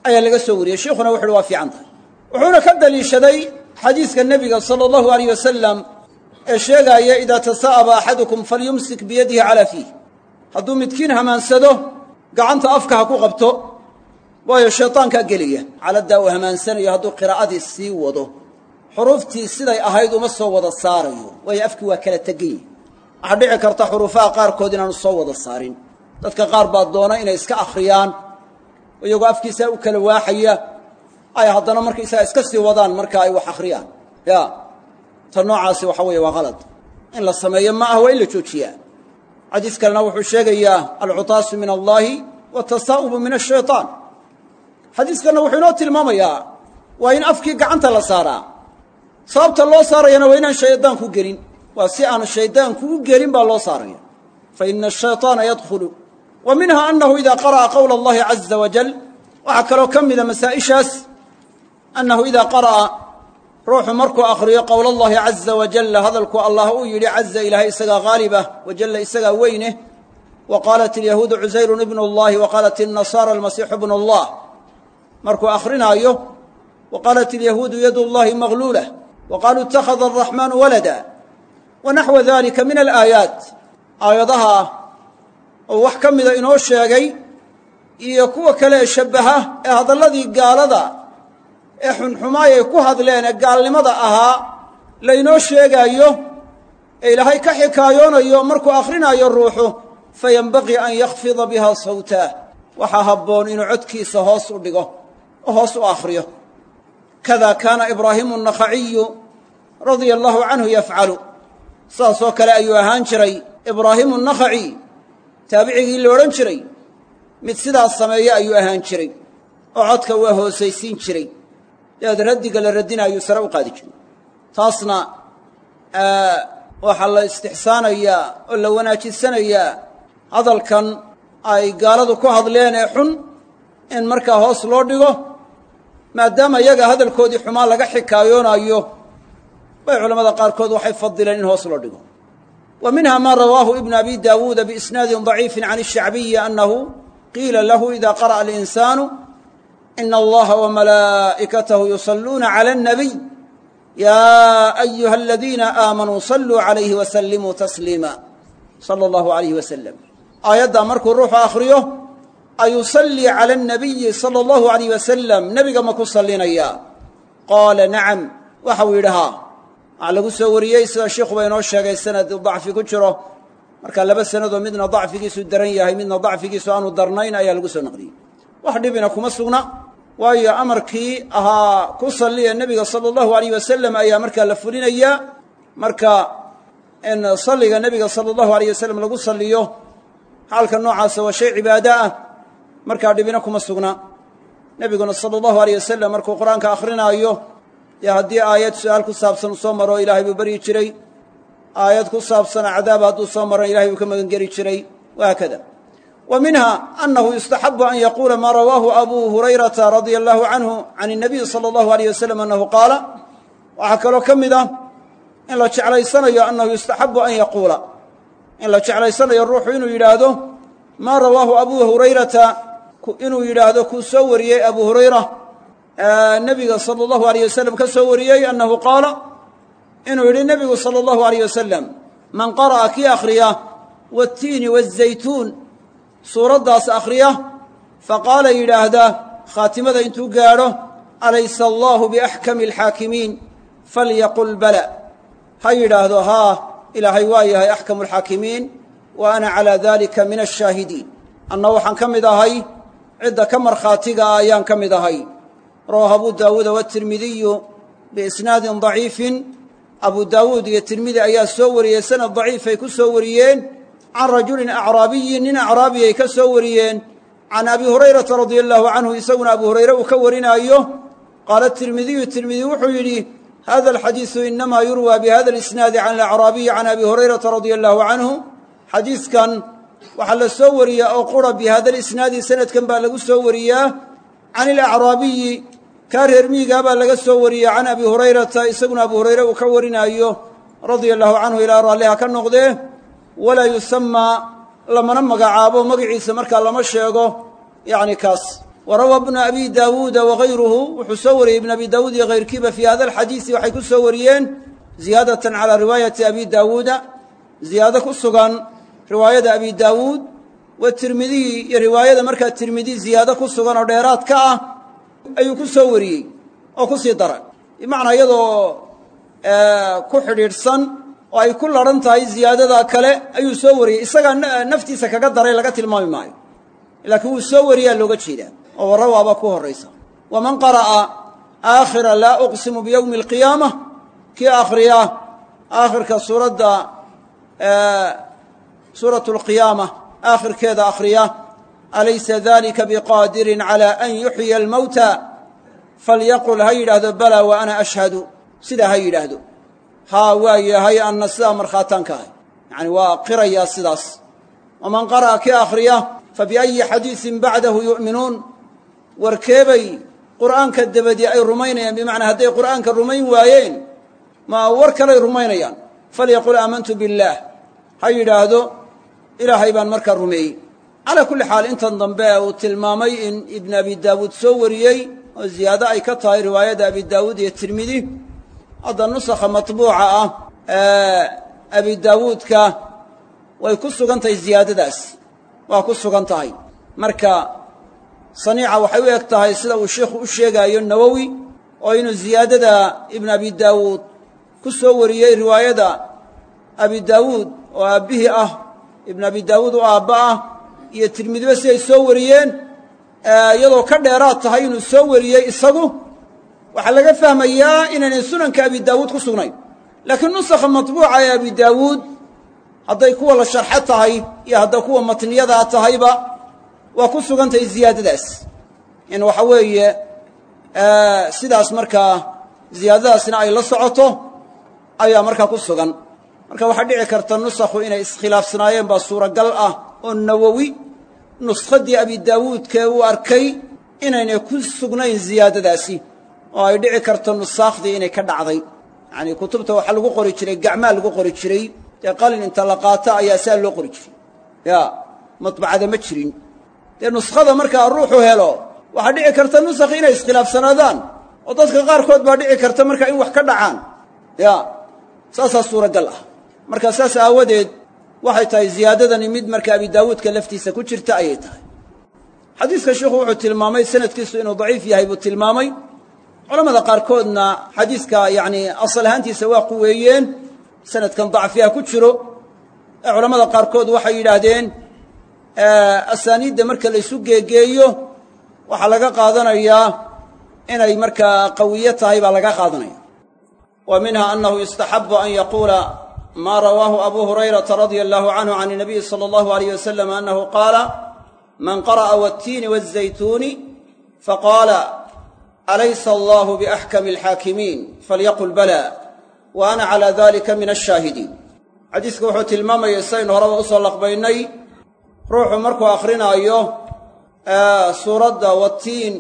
ayaa laga soo wariyey sheikhuna wuxu uhi waa fiican tahay. Wuxuuna ka daliishaday xadiiska nebiga sala allahu alayh wasalam ee sheegaaya idaa tasaa'aba axadukum falyumsik biyadihi calaa fiih. Hadduu midkiin hamaansado gacanta afka ha ku qabto waayo shaytaankaa gelaya caladdaa uu hamaansanayo hadduu qiraa'adii sii wado. Xuruuftii siday ahayd uma soo wada saarayo. Waayo afkii waa kala tegany waxaa dhici karta xuruufaha qaarkood inaanu soo wada saarin. Dadka qaar baa doona inay iska akhriyaan. Iyagoo afkiisaa u kala waaxaya. Ay haddana markaysaga iska sii wadaan marka ay wax akhriyaan. Ya ta noocaasi waxa weeye waa qalad in la sameeyo ma ah waa in la joojiyaa xadiis kalena wuxuu sheegayaa alcutaasu min allaahi watasaa'ubu min ashayطaan xadiiskanna wuxuu inoo tilmaamayaa waa in afkii gacanta la saaraa. Sababta loo saarayana waa inaan shaydaanku gelin. Waa si aan shaydaanku u gelin baa loo saaraya. Fa ina ashayطaana yadkhulu. Wa minha annahu ida qara'a qowla allahi caza wajal waxaa kaloo ka mida masaa'ishaas annahu idaa qara'a ruuxu markuu akhriyo qowlallaahi caza wajalla hadalku allah uu yidhi caza ilaahay isagaa qaalib ah wajalla isagaa weyneh wa qaalat alyahuudu cusayrun ibnullahi wa qaalat alnasaara almasiixu ibnullah markuu akhrinaayo wa qaalat alyahuudu yadullahi magluula wa qaaluu ittakhada araxmaanu walada. Wa naxwa dalika min alaayaat. Aayadaha oo wax ka mida inoo sheegay iyo kuwa kale ee shabbaha ee hadalladii gaalada ee xunxumaay ay ku hadleen ee gaalnimada ahaa laynoo sheegaayo ee ilaahay ka xikaayoonayo markuu akhrinayo ruuxu fayenbaqii an yakhfida biha sawtaah waxaa habboon inuu codkiisa hoos u dhigo oo hoos u akhriyo. Kada kaana ibraahimu annakhaciyu radia allahu canhu yafcalu. Saasoo kale ayuu ahaan jiray ibraahimu annakhaci. Taabicigii la odhan jiray mid sidaas sameeya ayuu ahaan jiray oo codka waa hoosaysiin jiray dabeed raddiga la raddinaayuu sare u qaadi jiray. Taasna waxaa la istixsaanayaa oo la wanaajisanayaa hadalkan ay gaaladu ku hadleen ee xun in markaa hoos loo dhigo maadaama iyaga hadalkoodii xumaan laga xikaayoonayo bay culamada qaarkood waxay fadileen in hoos loo dhigo. Wa minha ma rawaahu ibnu abi daawuuda biisnaadin daciifin can الshacbiyi annahu qiila lahu ida qara'a alinsaanu ina allaha wamalaa'ikatahu yusalluuna cala الnabiy ya ayuha aladiina aamanuu saluu calayhi wasallimuu tasliima sala allahu alayhi wasalam aayaddaa markuu ruuxu akhriyo ayusallii cala annabiyi sala allahu alayh wasalam nebiga ma ku sallinayaa qaala nacam waxa uu yidhi haa waxaa lagu soo wariyey sida sheikhuba inoo sheegay sanad dacfi ku jiro marka laba sanadoo midna dacfigiisu daran yahay midna dacfigiisu aanu darnayn ayaa lagu soo waayo amarkii ahaa ku salliya nebiga sala allahu alayh wasalam ayaa markaa la fulinayaa marka in salliga nebiga sala allahu alayh wasalam lagu salliyo xaalka noocaasa waa shay cibaado ah. Markaa dhibina kuma sugna. Nebiguna sala allahu alayh wasalam markuu qur'aanka akhrinaayo dee haddii aayad su'aal ku saabsan u soo maro ilaahay buu baryi jiray. Aayad ku saabsan cadaab hadduu soo maro ilahay buu ka magangeli jiray. Wahaakada wa minha anahu yustaxabu an yaquula maa rawaahu abu hurayrata radia allahu canhu can اnabiy sala allahu aleyh wasalam anahu qaala waxaa kaloo ka mid ah in la jeclaysanayo annahu yustaxabu an yaquula in la jeclaysanayo ruuxu inuu yidhaahdo maa rawaahu abu hurayrata inuu yidhaahdo kuu soo wariyey abu hurayra. Nebiga sala allahu aleyh wasalam ka soo wariyey annahu qaala inuu yidhi nebigu sala allahu aleyh wasalam man qara'a kii akhriya watiini wazaytuun suuraddaas akhriya faqaala yidhaahda khaatimada intuu gaadho alaysa allahu biaxkami alxaakimiin falyaqul bala. Ha yidhaahdo haa ilaahay waa yahay axkamu alxaakimiin wa ana calaa dalika min ashaahidiin anna waxaan ka mid ahay cidda ka markhaatiga ah ayaan ka mid ahay. Rawaahu abu daawuuda watirmidiyu biisnaadin daciifin. Abu daawuud iyo tirmidi ayaa soo wariyey sanad daciifay ku soo wariyeen can rajulin acraabiyin nin acraabi ay ka soo wariyeen can abi hurayrata radia allahu canhu isaguna abu hurayre uu ka warinaayo qaala tirmidiyu tirmidi wuxuu yidhi hada alxadiisu inamaa yurwaa bihada alisnaadi can alacraabiyi can abi hurayrata radia allahu canhu. Xadiiskan waxaa la soo wariyaa oo qura bihada alisnaadi sanadkan baa lagu soo wariyaa. Can ilacraabiyi kaa reer miigaa baa laga soo wariyaa can abi hurayrata isaguna abu hurayre uu ka warinaayo radia allahu canhu ilaa raalliha ka noqdee walaa yusamaa lamana magacaabo magaciisa markaa lama sheego. Yacni kaas. Wa rawaa bnu abi daawuuda wagayruhu wuxuu soo wariyey ibnu abi daawuud iyo hayrkiiba fii hada alxadiisi waxay ku soo wariyeen ziyaadatan calaa riwaayati abi daawuuda. Ziyaado ku sugan riwaayada abi daawuud wa tirmidiyi iyo riwaayada markaa tirmidi ziyaado ku sugan oo dheeraad ka ah ayuu ku soo wariyey oo ku sii daray. Bimacnaa iyadoo ku xidhiidhsan oo ay ku laran tahay ziyaadada kale ayuu soo wariyey. Isagaa naftiisa kaga daray laga tilmaami maayo. Laakiin wuu soo wariyaa looga jeedaa oo warrawaaba ku horraysa. Waman qara'a aakhira laa uqsimu biyowmi alqiyaama kii akhriya aakhirka suuradda suuratu alqiyaama aakhirkeeda akhriya alaysa dalika biqaadirin calaa an yuxyiya almowta falyaqul ha yidhaahdo balaa wa ana ashhadu. Sidaa ha yidhaahdo haa waa yahay anna sidaa markhaataan ka ahay. Yacani waa qirayaa sidaas. Waman qara'a kii akhriya fa biayi xadiisin bacdahu yu'minuun. Warkeebay qur'aanka dabadii ay rumaynayaan bimacnaa hadday qur'aanka rumayn waayeen ma war kaley rumaynayaan. Falyaqul aamantu billaah. Ha yidhaahdo ilaahay baan markaa rumeeyey. Calaa kulli xaal intan dambe uu tilmaamay in ibnu abi daawuud soo wariyey oo ziyaado ay ka tahay riwaayadda abi daawuud iyo tirmidi hadda nusakha matbuuca ah ee abi daawuudka way ku sugan tahay ziyaadadaas. Waa ku sugan tahay. Marka saniica waxay u eg tahay sida uu sheikhu u sheegaayo nawowi oo inuu ziyaadada ibnu abi daawuud ku soo wariyey riwaayada abi daawuud oo aabbihii ah ibnu abi daawuud oo aabba ah iyo tirmidiba siday soo wariyeen iyadoo ka dheeraad tahay inuu soo wariyey isagu waxaa laga fahmayaa inaynay sunanka abi daawuud ku sugnayn. Laakiin nusakha matbuuca ee abi daawuud hadday kuwa la sharxo tahay iyo hadday kuwa matniyadaa tahayba waa ku sugan tahay ziyaadadaas. In waxa weeye sidaas markaa ziyaadadaasna ay la socoto ayaa markaa ku sugan. Marka waxaa dhici karta nusakhu inay iskhilaafsanaayeen baa suuragal ah oo nawowi. Nuskhadii abi daawuudkee uu arkay inaynay ku sugnayn ziyaadadaasi oo ay dhici karto nusaakhdii inay ka dhacday. Yacanii kutubta waxaa lagu qori jiray gacmaa lagu qori jiray dee qalin inta la qaato ayaa saa loo qori jiray. Ya madbacada ma jirin. Dee nuskhada markaa ruuxu helo waxaa dhici karta nusakhi inay iskhilaafsanaadaan oo dadka qaarkood baa dhici karta markaa in wax ka dhacaan. Ya saasaa suuragal ah. Marka saas aawadeed waxay tahay ziyaadadani mid marka abi daawuudka laftiisa ku jirta ayay tahay. Xadiiska sheikhu wuxuu tilmaamay sanadkiisu inuu daciif yahay buu tilmaamay culamada qaarkoodna xadiiska yani asal ahaantiisa waa quweeyeen sanadkan dacfiha ku jiro. Ee culamada qaarkood waxay yidhaahdeen asaaniidda marka laysu geegeeyo waxaa laga qaadanayaa inay markaa qawiyo tahay baa laga qaadanaya. Wa minha anahu yustaxabu an yaquula ma rawaahu abu hurayrata radia allahu canhu can nabiyi sala allahu alayh wasalam annahu qaala man qara'a watiini wazaytuuni faqaala alaysa allahu biaxkami alxaakimiin falyaqul bala wa ana cala dalika min ashaahidiin xadiisku wuxuu tilmaamayay saynu horeba u soo laqbaynay ruuxu markuu akhrinaayo suuradda wattiin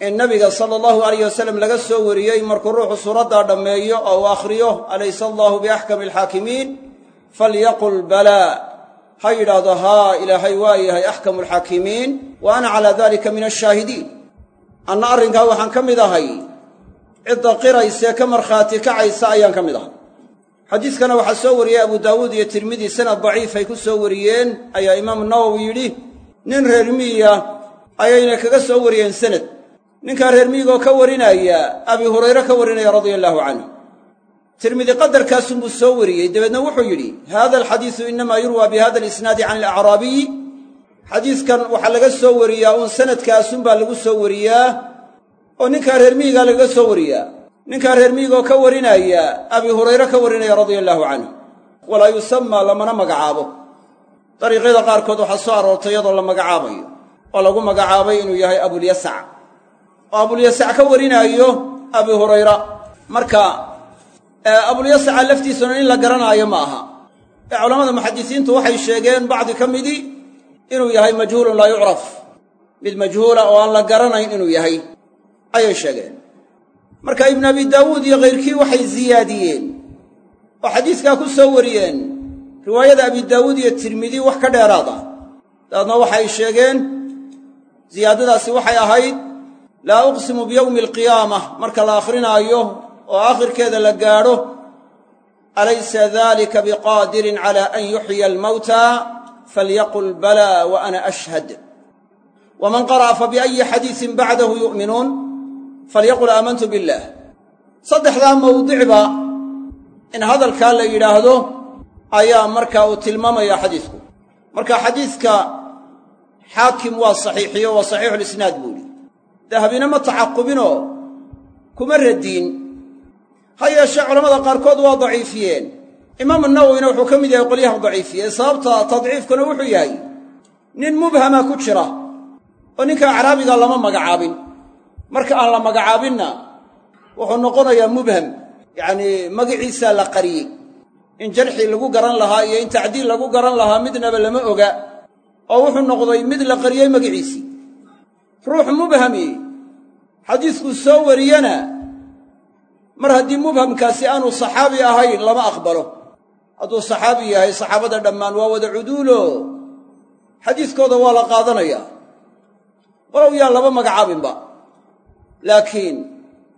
ee nebiga sala allahu alayh wasalam laga soo wariyey markuu ruuxu suuraddaa dhammeeyo oo uu akhriyo alaysa allahu biaxkami alxaakimiin falyaqul balaa ha yidhaahdo haa ilaahay waa yahay axkamu alxaakimiin wa ana calaa dalika min ashaahidiin anna arrinkaa waxaan ka mid ahay. Cidda qiraysee ka markhaati kacaysa ayaan ka mid ahay. Xadiiskana waxaa soo wariyey abu daawuud iyo tirmidi sanad daciifay ku soo wariyeen ayaa imaamu nawowi yidhi nin reer miyiga ayayna kaga soo wariyeen sanad. Ninkaa reer miyigaoo ka warinaya abi hurayre ka warinaya radia allaahu canhu. Tirmidi qadarkaasunbuu soo wariyey dabeedna wuxuu yidhi hada alxadiisu inamaa yurwa bi hada alisnaadi can alacraabiyi xadiiskan waxaa laga soo wariyaa uun sanadkaasunbaa lagu soo wariyaa oo ninkaa reer miyigaa lagaga soo wariyaa. Ninkaa reer miyigaoo ka warinaya abi hurayre ka warinaya radia allaahu canhu. Walaa yusamaa lamana magacaabo. Dariiqyada qaarkood waxaa soo aroortay iyadoo la magacaabayo oo lagu magacaabay inuu yahay abulyasac oo abulyasac ka warinaayo abi hurayra. Marka abulyasaca laftiisuna in la garanaayo ma aha. Ee culammada muxadisiintu waxay sheegeen bacdi ka midii inuu yahay majhuulun laa yucraf. Mid majhuula oo aan la garanayn inuu yahay. Ayay sheegeen. Marka ibnu abi daawuud iyo kayrkii waxay ziyaadiyeen. Oo xadiiskaa ku soo wariyeen. Riwaayada abi daawuud iyo tirmidi wax ka dheeraad ah. Dabeedna waxay sheegeen ziyaadadaasi waxay ahayd laa uqsimu biyowmi alqiyaamah. Marka la akhrinaayo oo aakhirkeeda la gaadho alaysa dalika biqaadirin cala an yuxyiya almawta falyaqul balaa wa ana ashhad waman qara'a fabiayi xadiisin bacdahu yu'minuun falyaqul aamantu billaah saddexdaa mawdicba in hadalkaa la yidhaahdo ayaa markaa uu tilmaamaya xadiisku marka xadiiska xaakim waa saxiixiyo waa saxiixulisnaad buu ihi dahabina ma tacaqubinoo kuma radiin ha yeeshee culammada qaarkood waa daciifiyeen imaamu nawowina wuxuu ka mid yahay qolyaha daciifiyey sababta tadciifkuna wuxuu yahay nin mubhama ku jira oo ninka acraabiga lama magacaabin. Marka aan la magacaabinna wuxuu noqonayaa mubham yacnii magiciisaa la qariyey. In jarxi lagu garan lahaa iyo in tacdiil lagu garan lahaa midnaba lama oga oo wuxuu noqday mid la qariyey magiciisii ruux mubhami xadiiskuu soo wariyana mar haddii mubhamkaasi aanu saxaabi ahayn lama aqbalo hadduu saxaabi yahay saxaabada dhammaan waa wada cuduulo. Xadiiskooda waa la qaadanayaa walow yaan laba magacaabinba. Laakiin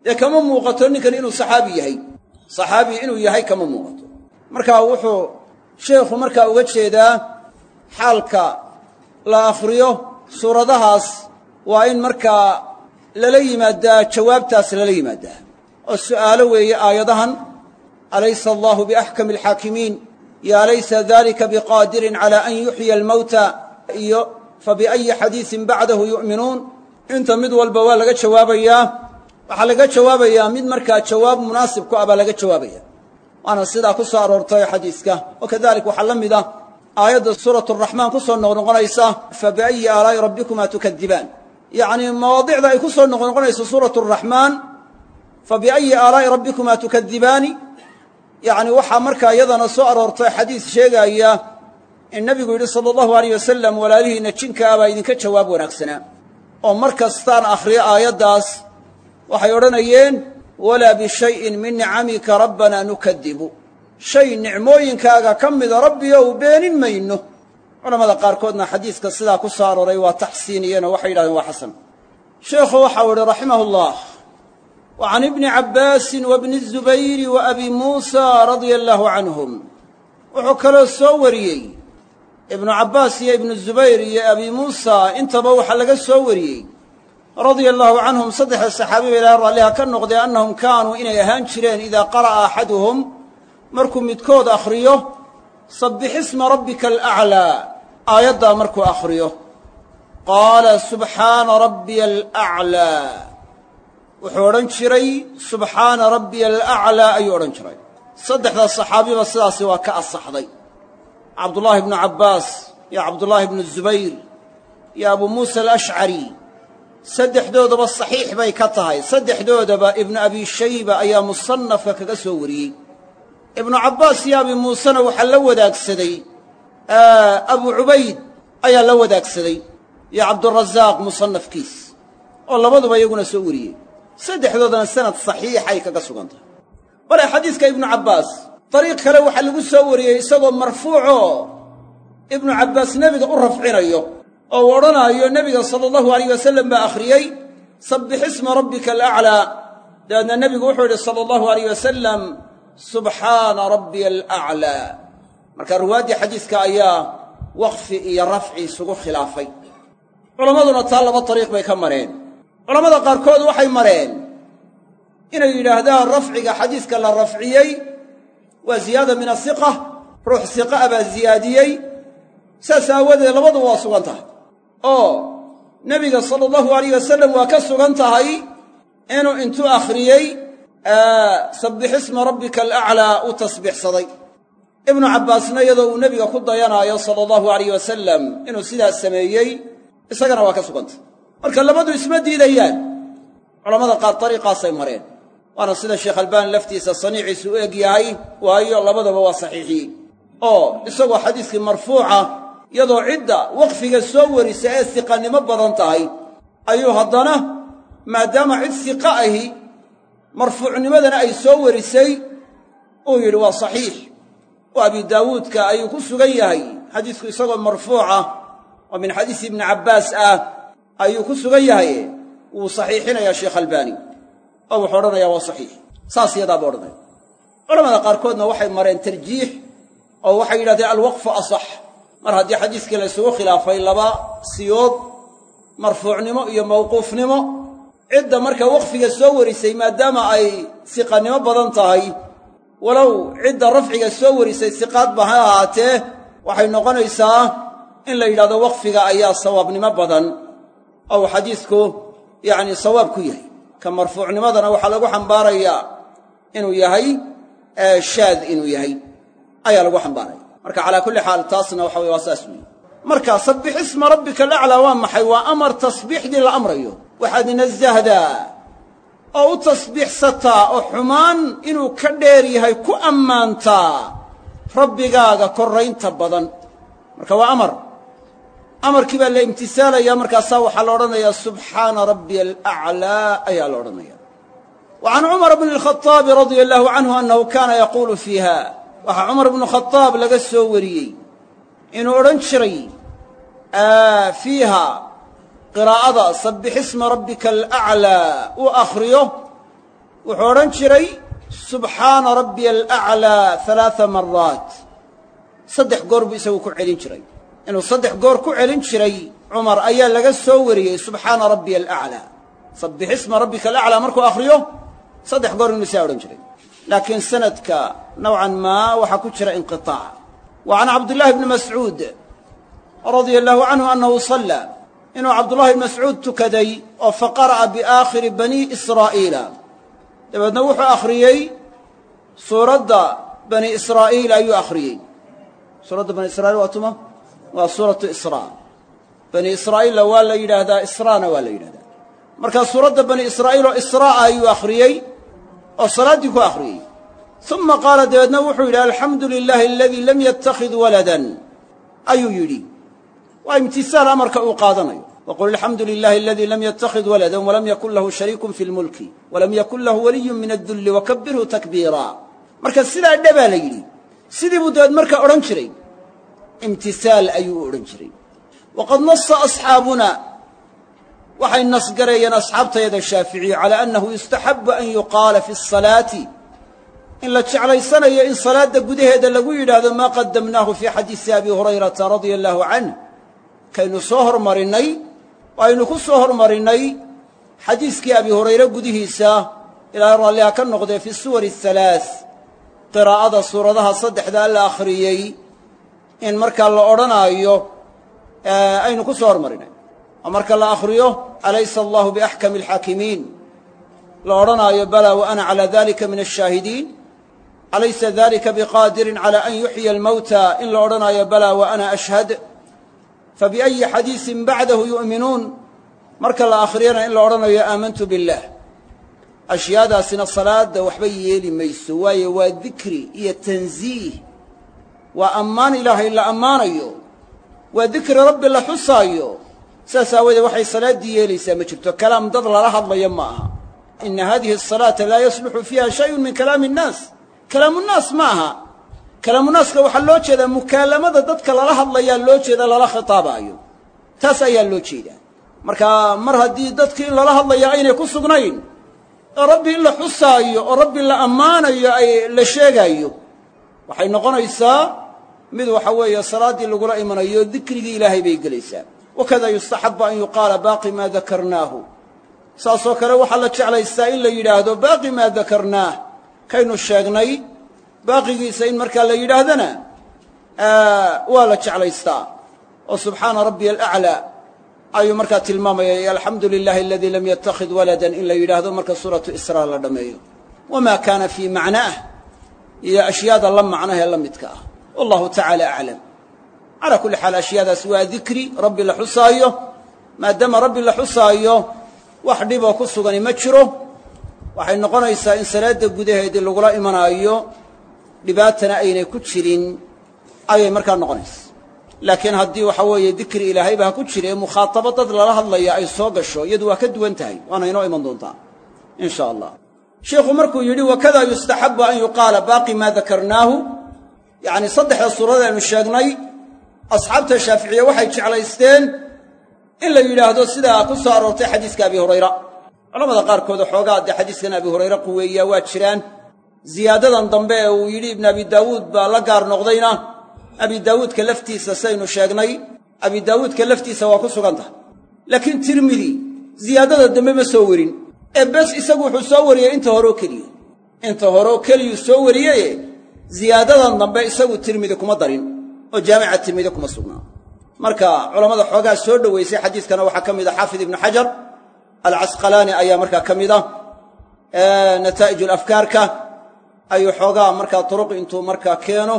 dee kama muuqato ninkan inuu saxaabi yahay? Saxaabi inuu yahay kama muuqato. Marka wuxuu sheekhu markaa uga jeedaa xaalka la akhriyo suuradahaas waa in markaa lala yimaadaa jawaabtaas lala yimaadaa. Oo su'aalo weeye aayadahan alaysa allaahu biaxkami alxaakimiin yaa laysa dalika biqaadirin cala an yuxyiya almawta iyo fabiayi xadiisin bacdahu yu'minuun inta mid walba waa laga waxaa laga jawaabayaa mid markaa jawaab munaasib ku ah laga jawaabaya waana sidaa ku soo aroortay xadiiska wakadalik waxaa la mid ah aayadda suurat araxmaan ku soo noqnoqonaysa fabiayi aalaa'i rabbikuma tukadibaan yacnii mawaadicda ay ku soo noqnoqonayso suurat araxmaan fabiayi aalaa'i rabbikuma tukadibaani yacni waxaa markaa iyadana soo aroortay xadiis sheegaaya in nebigu yidhi sala allahu alayh wasalam walaalihiinna jinka ah baa idinka jawaab wanaagsanaa oo mar kastaan akhriyo aayaddaas waxay odhanayeen walaa bishayin min nicamika rabbanaa nukadibu shay nicmooyinkaaga ka mida rabbiyow beenin mayno. Culamada qaarkoodna xadiiska sidaa ku soo arooray waa taxsiiniyeen oo waxay yidhahdeen waa xasan. Sheekhu waxau idhi raximah ullah wa can ibni cabbaasin wa bni zubayri wa abi muusa radia allaahu canhum wuxuu kaloo soo wariyey ibnu cabbaas iyo ibnu zubayr iyo abi muusa intaba waxaa laga soo wariyey radia allaahu canhum saddexda saxaabi ba ilahay raalliha ka noqdee annahum kaanuu inay ahaan jireen idaa qara'a axaduhum markuu midkood akhriyo sabbix isma rabbika alaclaa aayaddaa markuu akhriyo qaala subxaana rabbiya alaclaa wuxuu odhan jiray subxaana rabbiya alaclaa ayuu odhan jiray. Saddexda saxaabiba sidaasi waa ka asaxday. Cabdullaahi bnu cabbaas iyo cabdullaahi bnu zubayr iyo abuu muusa alashcari saddexdoodaba saxiix bay ka tahay. Saddexdoodaba ibnu abi shayba ayaa musannafka kaga soo wariyey. Ibnu cabbaas iyo abi muusena waxaa la wadaagsaday abu cubayd ayaa la wadaagsaday iyo cabdurasaaq musannafkiis oo labaduba iyaguna soo wariyey saddexdoodana sanad saxiixay kaga sugan tahay bale xadiiska ibnu cabbaas dariiq kale waxaa lagu soo wariyey isagoo marfuucoo ibnu cabbaas nebiga u rafcinayo oo odhanaayo nebiga sala allahu alayh wasalam baa akhriyey sabbix isma rabbika alaclaa dabeedna nebigu wuxuu yidhi sala allahu alayh wasalam subxaana rabbiya alaclaa marka ruwaaddii xadiiska ayaa waqfi iyo rafci isugu khilaafay. Culammaduna taa laba dariiq bay ka mareen culammada qaarkood waxay mareen inay yidhaahdaan rafciga xadiiska la rafciyey waa ziyaada min asiqa ruux siqa a baa ziyaadiyey saas aawadeed labaduba waa sugan tahay. Oo nebiga sala allahu alayh wasalam waa ka sugan tahay inuu intuu akhriyey sabbix isma rabbika alaclaa u tasbiixsaday ibnu cabbaasna iyadoo uu nebiga ku dayanaayo sala allahu alayh wasalam inuu sidaas sameeyey isagana waa ka sugantah marka labadu isma diidayaan. Culammada qaar dariiqaasay mareen. Waana sida sheekh albaani laftiisa saniiciisu u eg yahay waayo labadaba waa saxiixiyey oo isagoo xadiiskii marfuuca iyadoo cidda waqfiga soo warisa ee siqannimo badan tahay ayuu haddana maadaama cid siqa ahi marfuucnimadana ay soo warisay uu yidhi waa saxiix. Oo abi daawuudka ayuu ku sugan yahay xadiisku isagoo marfuuca oo min xadiisi ibni cabbaas ah ayuu ku sugan yahay wuu saxiixinayaa sheekh albaani oo wuxuu odhanayaa waa saxiix. Saas yadaaba odhanaya culamada qaarkoodna waxay mareen tarjiix oo waxay yidhahdeen alwaqfu asax. Mar haddii xadiiskii la isugu khilaafay laba siyood marfuucnimo iyo mawquufnimo cidda marka waqfiga soo warisay maadaama ay siqannimo badan tahay walow cidda rafciga soo warisay siqaadba ha ahaatee waxay noqonaysaa in la yidhahdo waqfiga ayaa sawaabnimo badan ou xadiisku yacni sawaab ku yahay. Ka marfuucnimadana waxaa lagu xambaarayaa inuu yahay shaad inuu yahay. Ayaa lagu xambaaraya. Marka calaa kulli xaal taasna waxa weye waa saas weeye. Marka sabbix isma rabbika alaclaa waa maxay? Waa amar tasbiixdii la amrayo. Waxaad nasahdaa oo u tasbiixsataa oo xumaan inuu ka dheer yahay ku ammaantaa rabbigaaga korraynta badan. Marka waa amar amarkii baa la imtisaalaya markaasaa waxaa la odhanayaa subxaana rabbiya alaclaa ayaa la odhanaya wa cumar bni alkhaaabi radia allaahu canhu annahu kaana yaquulu fiiha. Waxaa cumar bnu khadaab laga soo wariyey inuu odhan jiray fiiha qiraa'ada sabbix isma rabbika alaclaa uu akhriyo. Wuxuu odhan jiray subxaana rabbiya alaclaa halaaa maraat saddex goor buu isagu ku celin jiray inuu saddex goor ku celin jiray cumar ayaa laga soo wariyey subxaana rabbiya alaclaa sabbix isma rabbika alaclaa markuu akhriyo saddex goor inuu isaa odhan jiray. Laakiin sanadka nowcan maa waxaa ku jira inqiaac wa can cabdillaahi bni mascuud radia allaahu canhu annahu sallaa inuu cabdullahi bni mascuud tukaday oo faqara'a biaakhiri bani israa'iila. Dabeedna wuxuu akhriyey suuradda bani israa'iil ayuu akhriyey. Suuradda bani israiil waa waa suuratu israa. Bani israa'iilla waa la yidhaahdaa israana waa la yidhahdaa markaa suuradda bani israa'iil oo israa'a ayuu akhriyey oo salaaddii ku akhriyey. Uma qaala dabeedna wuxuu yidhi alxamdu lilaahi aladii lam yattakhid waladan. Ayuu yidhi. Waa imtisaal amarka uu qaadanayo. Waqul alxamdu lilaahi aladii lam yattakhid waladan walam yakun lahu shariikun fi lmulki walam yakun lahu waliyun min addulli wakabirhu takbiira. Marka sidaa dhebaa la yidhi. Sidii buu dabeed marka odhan jiray imtisaal ayuu u odhan jiray. Waqad nasa asxaabuna waxay nasgareeyeen asxaabtayada shaaficiyu calaa annahu yustaxabu an yuqaala fi asalaati in la jeclaysanayo in salaadda gudaheeda lagu yidhaahdo maa qadamnaahu fii xadiisi abi hurayrata radia allaahu canh kaynu soo hormarinnay aynu ku soo hormarinnay xadiiskii abi hurayre gudihiisa ilaahay raalliha ka noqdee fi suwari ahalaaث qiraa'ada suuradaha saddexdaa la akhriyey in markaa la odhanaayo aynu ku soo hormarinay. Oo marka la akhriyo alaysa allahu biaxkami alxaakimiin la odhanaayo balaa wa ana calaa dalika min ashaahidiin alaysa dalika biqaadirin cala an yuxyiya almowta in la odhanaayo balaa wa ana ashhad. Fabiأyi xadiisin bacdahu yu'minuun. Marka la akhriyana in la odhanayo aamantu biاllah ashyaadaasina salaadda waxba yeeli mayso waayo waa dikri iyo tansiih waa ammaan ilaahay la ammaanayo. Waa dikri rabbi la xusaayo. Saas aawoodee waxay salaaddii yeelaysaa ma jirto. Kalaam dad lala hadlayo ma aha ina hadihi asalaata laa yasluxu fiiha shayun min kalaami innaas kalaamunnaas ma aha kalaamunaaska waxaa loo jeedaa mukaalamada dadka lala hadlayaa loo jeeda lala khitaabaayo. Taas ayaa loo jeedaa. Marka mar haddii dadkii in lala hadlaya aynay ku sugnayn oo rabbi in la xusaayo oo rabbi la ammaanayo ay la sheegaayo waxay noqonaysaa mid waxa weeye salaaddii lagula imanayo dikrigii ilaahay bay gelaysaa. Wakada yustaxabu an yuqaala baaqi maa dakarnaahu. Saasoo kale waxaa la jeclaystaa in la yidhaahdo baaqi maa dakarnaah. Kaynu sheegnay baaqigiisa in markaa la yidhaahdana waa la jeclaystaa. Oo subxaana rabbiya alaclaa. Ayuu markaa tilmaamaya alxamdu lilahi aladii lam yattakhid waladan. In la yidhaahdo marka suuratu israa la dhammeeyo wamaa kaana fii macnaah iyo ashyaada la macnahee la midka ah wallahu tacaala aclam calaa kulli xaal ashyaadaas waa dikri rabbi la xusaayo maadaama rabbi la xusaayo wax dhiboo ku sugani ma jiro. Waxay noqonaysaa in salaadda gudaheedii lagula imanaayo dhibaatana aynay ku jirin. Ayay markaa noqonaysa laakiin haddii waxa weeye dikri ilaahayba ha ku jira ee mukhaatabo dad lala hadlaya ay soo gasho iyadu waa ka duwan tahay. Waana inoo iman doontaa. In sha allah. Sheikhu markuu yidhi wakada yustaxabu an yuqaala baaqi maa dakarnaahu yacni saddexda suurada aynu sheegnay asxaabta shaaficiye waxay jeclaysteen in la yidhaahdo sidaa ku soo aroortay xadiiska abi hurayra. Culamada qaarkood xoogaa dee xadiiskan abi hurayre quweeyaa waa jiraan. Ziyaadadan dambe ee uu yidhi ibn abi daawuud baa la gaar noqdayna. Abi daawuudka laftiisa saynu sheegnay. Abi daawuudka laftiisa waa ku sugan tahay. Laakiin tirmidi ziyaadada dambe ma soo werin ee bes isagu wuxuu soo wariyey inta horeoo keliya. Inta horeoo keliyuu soo wariyeye ziyaadadan dambe isagu tirmidi kuma darin oo jaamica tirmidi kuma sugnaa. Marka culammada xoogaa soo dhoweysay xadiiskana waxaa ka mid a xaafid ibnu xajar alcasqalaani ayaa markaa ka mid a nataa'iju alafkaarka ayuu xoogaa markaa turuq intuu markaa keeno.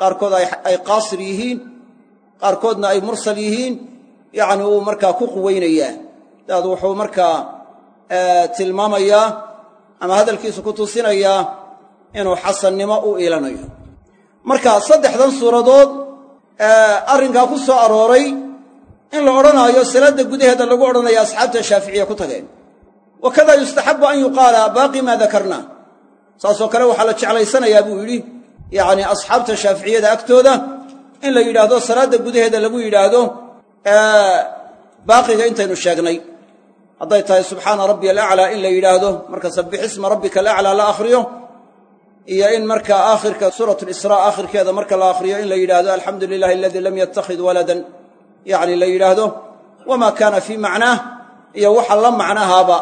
Qaarkood ay qaasir yihiin qaarkoodna ay mursal yihiin yacni uu markaa ku quweynayaa. Daad wuxuu markaa tilmaamayaa ama hadalkiisu ku tusinayaa inuu xasannimo u iilanayo marka saddexdan suuradood arrinkaa ku soo arooray in la odhanaayo salaadda gudaheeda lagu odhanayo asxaabta shaaficiya ku tageen. Wakada yustaxabu an yuqaala baaqi maa dakarna saasoo kale waxaa la jeclaysanayaa buu yidhi yacni asxaabta shaaficiyada agtooda in la yidhaahdo salaadda gudaheeda lagu yidhaahdo baaqiga intaynu sheegnay. Hadday tahay subxaana rabbiya alaclaa in la yidhaahdo marka sabbixisma rabbika alaclaa la akhriyo iyo in marka aakhirka suurat lisraa aakhirkeeda marka la akhriyo in la yidhaahdo alxamdu lilahi aladii lam yattakhid waladan. Yacni la yidhaahdo wamaa kaana fii macnaah iyo waxa la macnahaaba.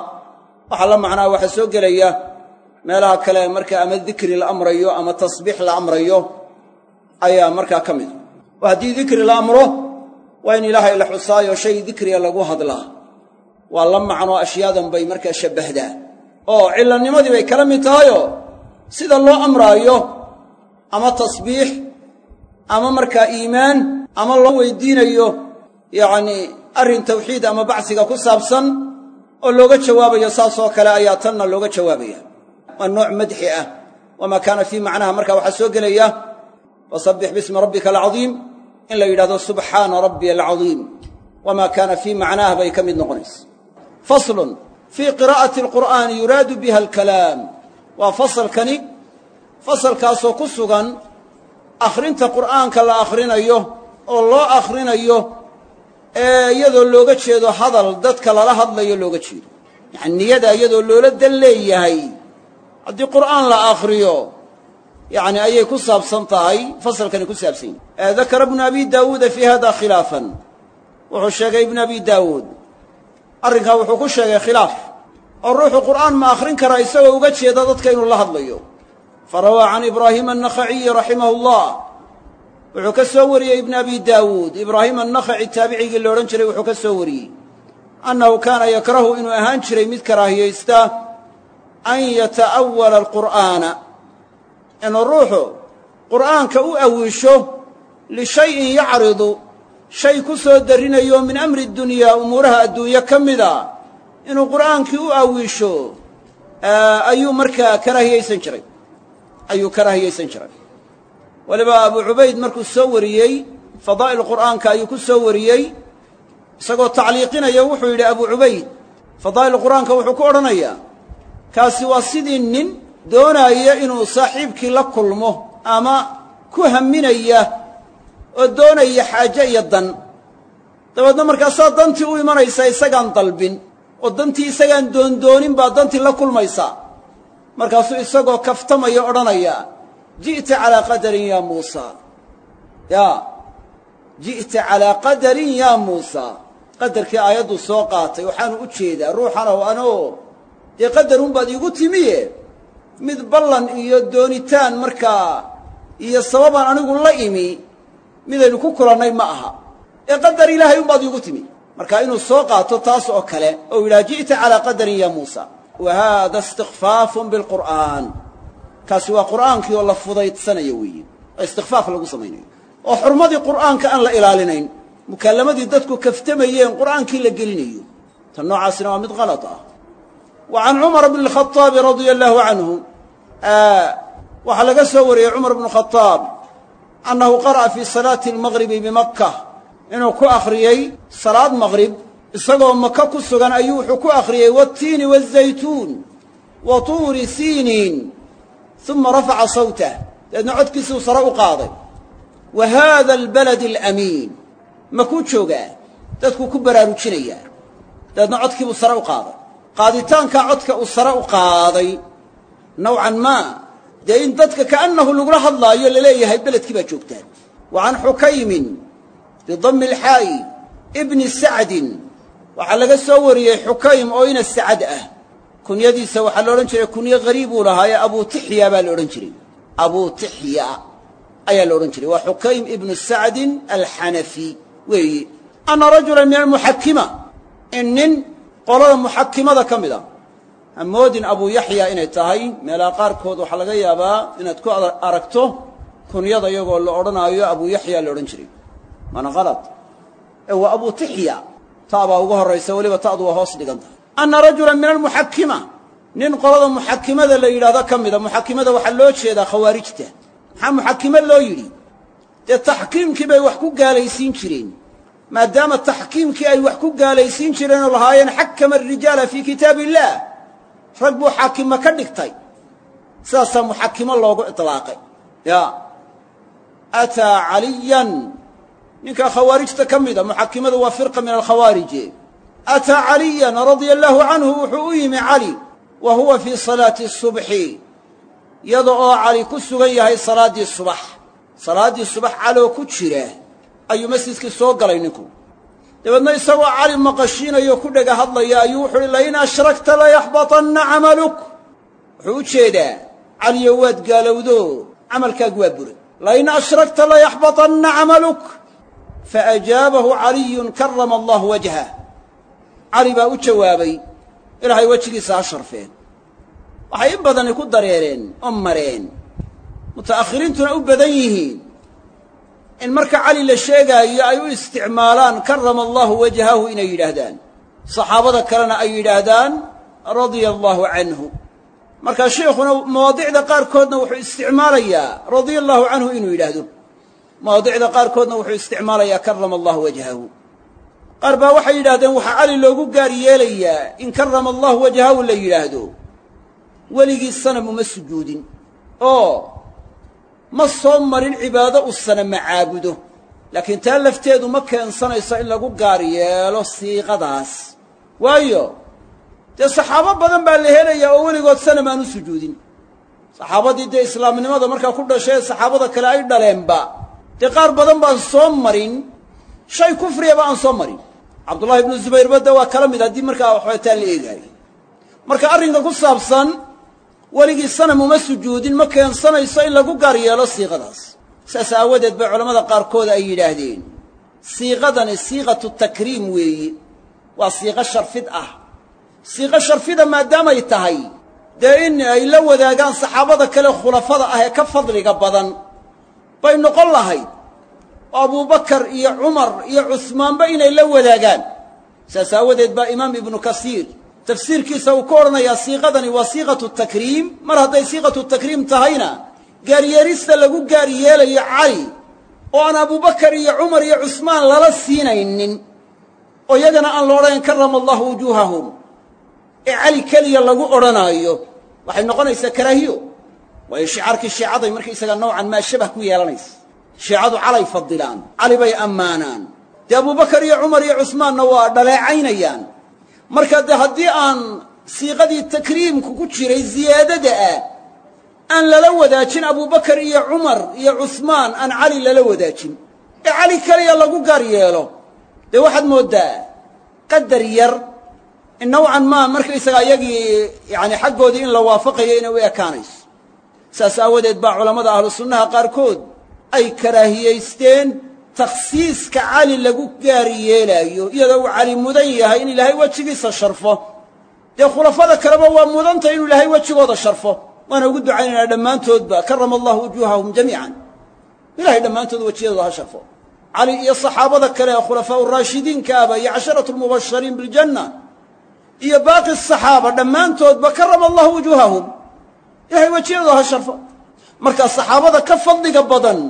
Waxa la macnaha waxaa soo gelaya meelaha kale marka ama dikri la amrayo ama tasbiix la amrayo ayaa markaa ka mida oo haddii dikri la amro waa in ilaahay la xusaayo shay dikriga lagu hadlaa waa la macnoo ashyaadan bay markaa shabbahdaa oo cilanimadii bay kala mid tahayoo sida loo amraayo ama tasbiix ama markaa iimaan ama loo weydiinayo yacnii arrin tawxiid ama bacsiga ku saabsan oo looga jawaabayo saasoo kale ayaa tanna looga jawaabaya. Waa nooc madxi ah. Wamaa kaana fii macnaha. Marka waxaa soo gelaya fasabbix bismi rabbika alcadiim. In la yidhahdo subxaana rabbiya alcadiim. Wamaa kaana fii macnaah bay ka mid noqonaysa. Faslun fii qiraa'ati alqur'aani yuraadu biha alkalaam waa fasalkani fasalkaasoo ku sugan akhrinta qur'aanka la akhrinayo oo loo akhrinayo ee iyadoo looga jeedo hadal dadka lala hadlayo looga jeedo. Yacani niyada iyadoo loola dan leeyahay haddii qur'aan la akhriyo yacni ayay ku saabsan tahay fasalkani ku saabsan yahy dakara ibnu abi daawuuda fii hada khilaafan. Wuxuu sheegay ibnu abi daawuud. Arrinkaa wuxuu ku sheegay khilaaf oo ruuxu qur'aan ma akhrin karaa isagoo uga jeeda dadka inuu la hadlayo. Fa rawaa can ibraahiima annakhaciyi raximahu llah wuxuu ka soo wariyey ibnu abi daawuud. Ibraahim annakhaci taabicigii la odhan jiray wuxuu ka soo wariyey. Annahu kaana yakrahu inuu ahaan jiray mid karaahiyaysta an yata'awala alqur'aana. Inuu ruuxu qur'aanka u awiisho lishayin yacridu shay ku soo darrinayo min amri dunyaa umuuraha adduunye ka mida inuu qur'aankii u awiisho ayuu markaa karaahiyaysan jiray. Ayuu karaahiyaysan jiray. Waliba abu cubayd markuu soo wariyey fadaa'il qur'aanka ayuu ku soo wariyey isagoo tacliiqinaya wuxuu yidhi abu cubayd fadaa'il qur'aanka wuxuu ku odhanayaa kaasi waa sidii nin doonaaya inuu saaxiibkii la kulmo ama ku haminaya oo doonaya xaaje iyo dan. Dabeedna markaasaa dantii u imanaysaa isagaan dalbin oo dantii isagaan doondoonin baa dantii la kulmaysaa markaasuu isagoo kaftamaya odhanaya ji'ta calaa qadarin yaa muusaa yaa ji'ta calaa qadarin yaa muusaa qadarkii aayaddu soo qaatay waxaanu u jeedaa ruuxanow anoo. Dee qadarunbaad iigu timiye? Mid ballan iyo doonitaan markaa iyo sababaan anigu la imi midaynu ku kulannay ma aha. Ee qadar ilaahay unbaad iigu timi marka inuu soo qaato taas oo kale oo yidhaha ji'ta calaa yaa muusa wa haada istikfaafun bilqur'aan kaasi waa qur'aankii oo la fudaydsanayo weeye oo istikfaaf lagu samaynayo. Oo xurmadii qur'aanka aan la ilaalinayn mukallamadii dadku kaftamayeen qur'aankii la gelinayo. Tan noocaasina waa mid kalad ah. Wa can cumar bni alkhaaabi radia allaahu canhu waxaa laga soo wariyey cumar bnu khadaab annahu qara'a fii salaati almaqribi bimakka inuu ku akhriyey salaad maqrib isagoo maka ku sugan ayuu wuxuu ku akhriyey waatiini waazaytuun wa tuuri siiniin uma rafaca sawtah dabeedna codkiisuu sare u qaaday. Wa haada albaladi alamiin. Makuu joogaa? Dadkuu ku baraarujinayaa dabeedna codkiibuu sare u qaaday. Qaaditaankaa codka uu sare u qaaday nowcan maa. Dee in dadka ka'annahu lagula hadlaayo la leeyahay beledkii baa joogtaan wa can xukaymin bidammi alxaa'i ibni sacdin. Waxaa laga soo wariyey xukaym oo ina sacad ah. Kunyadiisa waxaa la odhan jiray kunyo hariib uu lahaa ee abuu tixya baa la odhan jiray. Abuu tixya ayaa la odhan jiray. Waa xukaym ibnu sacdin alxanafi. Weeyi anna rajulan min almuxakima in nin qolada muxakimada ka mid a. Hamoodin abuu yaxya inay tahay. Meelaha qaarkood waxaa laga yaabaa inaad ku aragto kunyada iyagoo la odhanaayo abuu yaxya la odhan jiray waana kalad ee waa abuu tixya taabaa uga horraysa weliba ta'du waa hoos dhigan. Tahay anna rajulan min almuxakima nin qolada muxakimada la yidhaahdo ka mida muxakimada waxaa loo jeedaa khawaarijta. Maxaa muxakimo loo yidhi? Dee taxkiimkii bay wax ku gaalaysiin jireen. Maadaama taxkiimkii ay wax ku gaalaysiin jireenoo lahaayeen xakama arijaala fii kitaab illaah rag buu xaakima ka dhigtay. Sidaasaa muxakimo loogu iطlaaqay ya ninkaa khawaarijta ka mida muxakimadu waa firqa min alkhawaariji ataa caliyan radia allaahu canhu wuxuu u yimi cali wa huwa fii salaati subxi iyada oo cali ku sugan yahay salaaddii subax. Salaaddii subax caloo ku jira ayuu masjidkii soo galay ninku. Dabeedna isagoo cali maqashiinayo ku dhega hadlaya ayuu wuxu uhi lain ashrakta layaxbatanna camaluk. Wuxuu u jeedaa caliyo waad gaalowdo camalkaagu waa buray. Lain ashrakta layaxbaطanna camaluk faajaabahu caliyun karama allahu wajhah cali baa u jawaabay ilaahay wejigiisa ha sharfeen waxay in badani ku dareereen oo mareen muta'akhiriintuna u badan yihiin in marka cali la sheegaayo ay u isticmaalaan karama allahu wajhahu inay yidhaahdaan saxaabada kalena ay yidhaahdaan radia allaahu canhu markaa sheikhuna mawaadicda qaarkoodna wuxuu isticmaalayaa radia allaahu canhu inuu yidhaahdo mawaadicda qaarkoodna wuxuu isticmaalayaa karama allahu wajhahu. Qaar baa waxay yidhahdeen waxaa cali loogu gaar yeelayaa in karama allahu wajhahu la yidhaahdo. Weligii sanam uma sujuudin. Oo ma soo marin cibaado u sanama caabudo. Laakiin taa lafteedu ma keensanayso in lagu gaar yeelo siiqadaas. Waayo dee saxaabo badan baa la helayaa oo weligood sanam aan u sujuudin. Saxaabadii dee islaamnimada markaa ku dhashay ee saxaabada kale ay dhaleenba dee qaar badan baan soo marin. Shay kufriyaba aan soo marin. Cabdullahi ibnu zubayrba de waa kala mid haddii markaa waxootaa la eegaayo. Marka arrinka ku saabsan weligii sanam uma sujuudin ma keensanayso in lagu gaar yeelo siiqadaas saas aawadeed bay culammada qaarkood ay yidhaahdeen. Siiqadani siiqatu takriim weeye waa siiqo sharfid ah. Siiqo sharfida maadaamay tahay dee in ay la wadaagaan saxaabada kale khulafada ah ee ka fadliga badan bay noqon lahayd. Oo abubakar iyo cumar iyo cusmaanba inay la wadaagaan. Saas aawadeed baa imaam ibnu kasiir tafsiirkiisa uu ka odhanayaa siiqadani waa siiqatu takriim. Mar hadday siiqatu takriim tahayna gaaryeelista lagu gaar yeelayo cali oo aan abubakar iyo cumar iyo cusmaan lala siinaynin oo iyagana aan la odhanayn karama allahu wujuuhahum. Ee cali keliya lagu odhanaayo waxay noqonaysaa karaahiyo waayo shicaarkii shiicaday markaysagaa nowcan maa shabah ku yeelanaysa. Shiicadu calay fadilaan cali bay ammaanaan. Dee abubakar iyo cumar iyo cusmaanna waa dhaleecaynayaan. Marka dee haddii aan siiqadii takriimku ku jiray ziyaadada ah aan lala wadaajin abubakar iyo cumar iyo cusmaan aan cali lala wadaajin. Ee cali keliya lagu gaar yeelo. Dee waxaad mooddaa qadar yar in nowcan maa markaysagaa iyagii yani xaggoodii in la waafaqayo inay u ekaanayso saas aawadeed baa culammada ahlu sunnaha qaarkood ay karaahiyaysteen takhsiiska cali lagu gaar yeelaayo iyadoo uu cali mudan yahay in ilaahay wejigiisa sharfo. Dee khulafada kaleba waa mudantay inuu ilaahay wejigooda sharfo. Waana ugu ducaynaynaa dhammaantoodba karama allahu wujuuhahum jamiican. Ilahay dhammaantood wejiyadooda ha sharfo. Cali iyo saxaabada kale ee khulafaa uraashidiinka aba iyo casharatu lmubashariin biljanna iyo baaqi asaxaaba dhammaantoodba karama allahu wujuuhahum ilahay wejiyadooda ha sharfo. Markaa saxaabada ka fadliga badan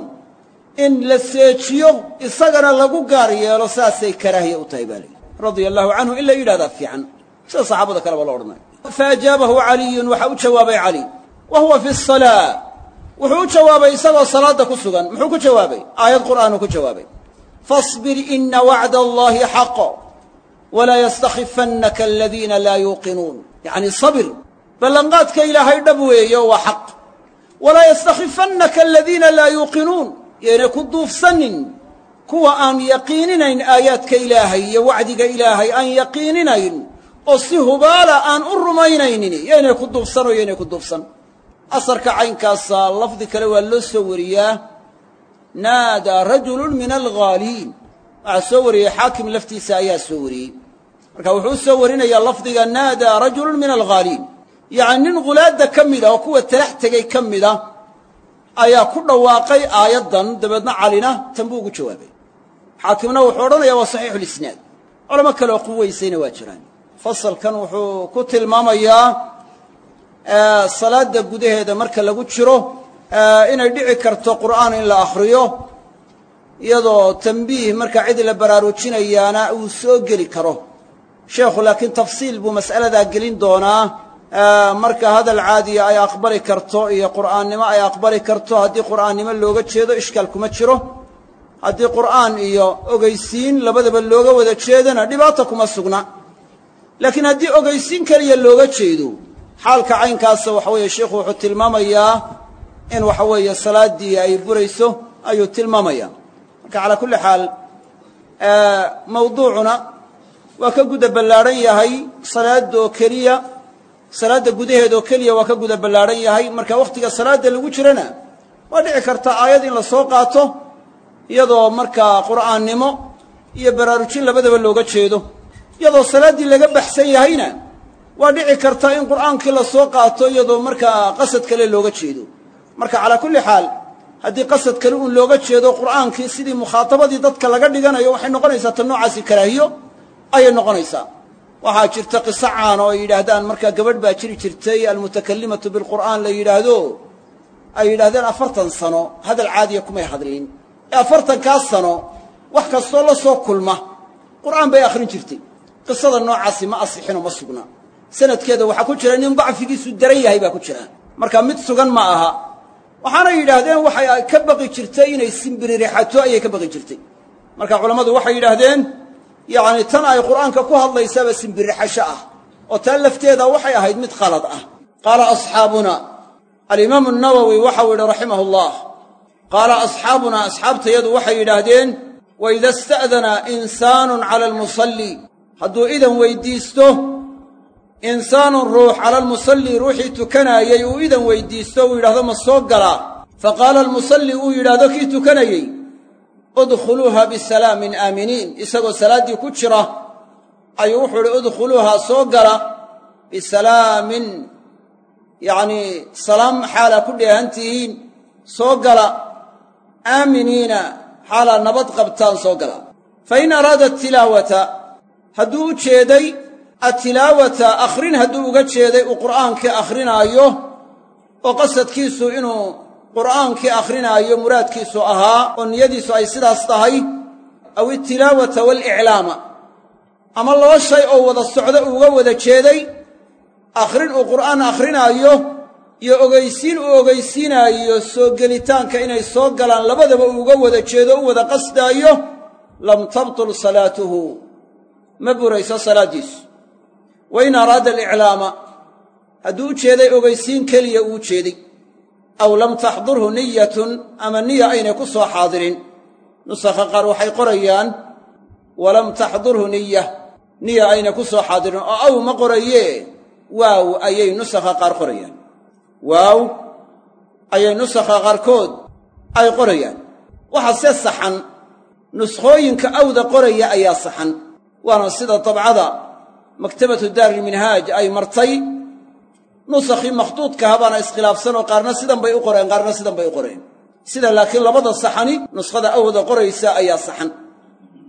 in la seejiyo isagana lagu gaar yeelo saasay karaahiya u tahay baa layihi radia canhu in la yidhahdaa fiican. Sida saxaabada kaleba lo odhanayo. Faajaabahu caliyun waxaa u jawaabay cali. Wa fi salaa wuxuu u jawaabay isagoo salaadda ku sugan. Muxuu ku jawaabay? Aayad qur'aanuu ku jawaabay. Faصbir ina wacda allahi xaq walaa yastakifannaka aladiina laa yuuqinuun. Yacni sabir ballanqaadka ilaahay dhab weeye waa xaq. Walaa yastakifannaka aladiina laa yuuqinuun. Yaynay ku duufsanin kuwa aan yaqiininayn aayaadka ilaahay iyo wacdiga ilaahay aan yaqiininayn oo si hubaala aan u rumaynaynin yaynay ku duufsan oo yaynay ku duufsan. Asarka caynkaasa lafdi kale waa loo soo wariyaa naadaa rajulun min alghaaliin. Waxaa soo wariyey xaakim laftiisa ayaa soo wariyey. Marka wuxuu u soo warinayaa lafdiga naadaa rajulun min alghaaliin yacni nin khulaadda ka mida oo kuwa talax tegey ka mida ayaa ku dhawaaqay aayaddan dabeedna calina tan buu ugu jawaabay. Xaakimna wuxuu odhanayaa waa saxiixulisnaad culamo kaleoo quwaysayna waa jiraan. Fasalkan wuxuu ku tilmaamayaa salaadda gudaheeda marka lagu jiro inay dhici karto qur'aan in la akhriyo iyadoo tambiih marka cid la baraarujinayaana uu soo geli karo. Sheekhu laakiin tafsiil buu mas'aladaa gelin doonaa marka hadal caadiya ay aqbali karto iyo qur'aannimo ay aqbali karto haddii qur'aannimo looga jeedo ishkaal kuma jiro. Haddii qur'aan iyo ogeysiin labadaba looga wada jeedana dhibaata kuma sugna. Laakiin haddii ogeysiin keliya looga jeedo xaalka caynkaasa waxa weeye sheikhu wuxuu tilmaamayaa in waxa weeye salaaddii ay burayso ayuu tilmaamaya marka calaa kulli xaal mawduucuna waa ka guda ballaadhan yahay salaadoo keliya salaadda gudaheedoo keliya waa ka guda ballaadhan yahay. Marka wakhtiga salaadda lagu jirana waa dhici karta aayad in la soo qaato iyadoo markaa qur'aannimo iyo baraarujin labadaba looga jeedo. Iyadoo salaaddii laga baxsan yahayna waa dhici karta in qur'aankii la soo qaato iyadoo markaa qasad kale looga jeedo. Marka calaa kulli xaal haddii qasad kale uun looga jeedo qur'aankii sidii mukhaatabadii dadka laga dhiganayo waxay noqonaysaa ta noocaasi karaahiyo ayay noqonaysaa waxaa jirta qiso caan oo ay yidhaahdaan markaa gabadh baa jiri jirtay almutakalimatu bilqur'aan la yidhaahdo. Ay yidhahdeen afartan sano hadal caadiya kumay hadlin ee afartankaas sano wax kastoo la soo kulma qur'aan bay akhrin jirtay. Qisada noocaasi ma asixinoo ma sugna. Sanadkeeda waxaa ku jira nin dacfigiisu daran yahay baa ku jira. Marka mid sugan ma aha. Waxaana yidhaahdeen waxay ka baqi jirtay inay simbiririxato ayay ka baqi jirtay. Marka culammadu waxay yidhaahdeen yacni tan ay qur'aanka ku hadlaysaaba simbirixasho ah. Oo taa lafteeda waxay ahayd mid qalad ah. Qaala asxaabuna alimaamu nawowi waxau yidhi raximah ullah qaala asxaabunaa asxaabtayadu waxay yidhaahdeen waida ista'dana insaanun cala almusalli. Hadduu idan weyddiisto insaanun ruux cala almusalli ruuxii tukanaayey uu idan weyddiisto uu yidhahdo ma soo galaa. Fa qaala almusalli uu yidhaahdo kii tukanayey udkhuluuha bisalaamin aaminiin. Isagoo salaaddii ku jira ayuu wuxuu idhi udkhuluuha soo gala bisalaamin yacnii salaam xaalaa ku dheehan tihiin soo gala aaminiina xaalaa nabad qabtaan soo gala. Fa in araada atilaawata hadduu u jeeday atilaawata akhrin hadduu uga jeeday uu qur'aankii akhrinaayo oo qasadkiisu inuu qur'aankii akhrinaayo muraadkiisu ahaa oo niyadiisu ay sidaas tahay aw itilaawata waaliclaama ama laba shay oo wada socda uuga wada jeeday akhrin uu qur'aan akhrinaayo iyo ogaysiin uu ogaysiinaayo soo gelitaanka inay soo galaan labadaba uuga wada jeedo u wada qasdaayo lam tabtul salaatuhu. Ma burayso salaaddiisu wa in araada aliclaama hadduu u jeeday ogaysiin keliya uu jeeday aw lam taxdurhu niyatun ama niya aynay ku soo xaadirin nusakha qaar waxay qorayaan walam taxdurhu niya niya aynay ku soo xaadirin oo aw ma qorayee waaw ayay nusakha qaar qorayaan waaw ayay nusakha qaarkood ay qorayaan waxa se saxan nuskhooyinka awda qoraya ayaa saxan waana sida dabcada maktabatu daarilminhaaj ay martay nusakhii makhduudkaha baana iskhilaafsan oo qaarna sidan bay u qoreen qaarna sidan bay u qoreen. Sida laakiin labada saxani nuskhada awda qoraysa ayaa saxan.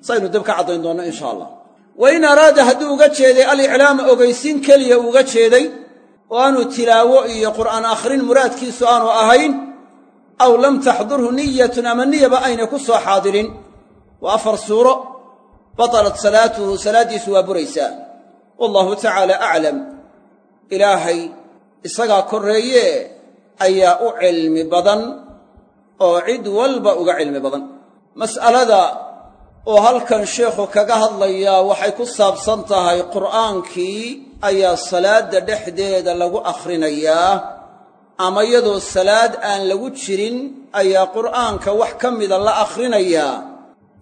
Saynu dib ka caddayn doonno insha allah wa in araada hadduu uga jeeday aliclaama ogaysiin keliya uga jeeday oo aanu tilaawo iyo qur'aan akhrin muraadkiisu aanu ahayn aw lam taxdurhu niyatun ama niyaba aynay ku soo xaadirin waa afar suuro. Batalat salaatuhu salaaddiisu waa buraysaa. Wallahu tacaala aclam ilaahay isagaa korreeye ayaa u cilmi badan oo cid walba uga cilmi badan. Mas'alada oo halkan sheikhu kaga hadlayaa waxay ku saabsan tahay qur'aankii ayaa salaadda dhexdeeda lagu akhrinayaa ama iyadoo salaad aan lagu jirin ayaa qur'aanka wax ka mida la akhrinayaa.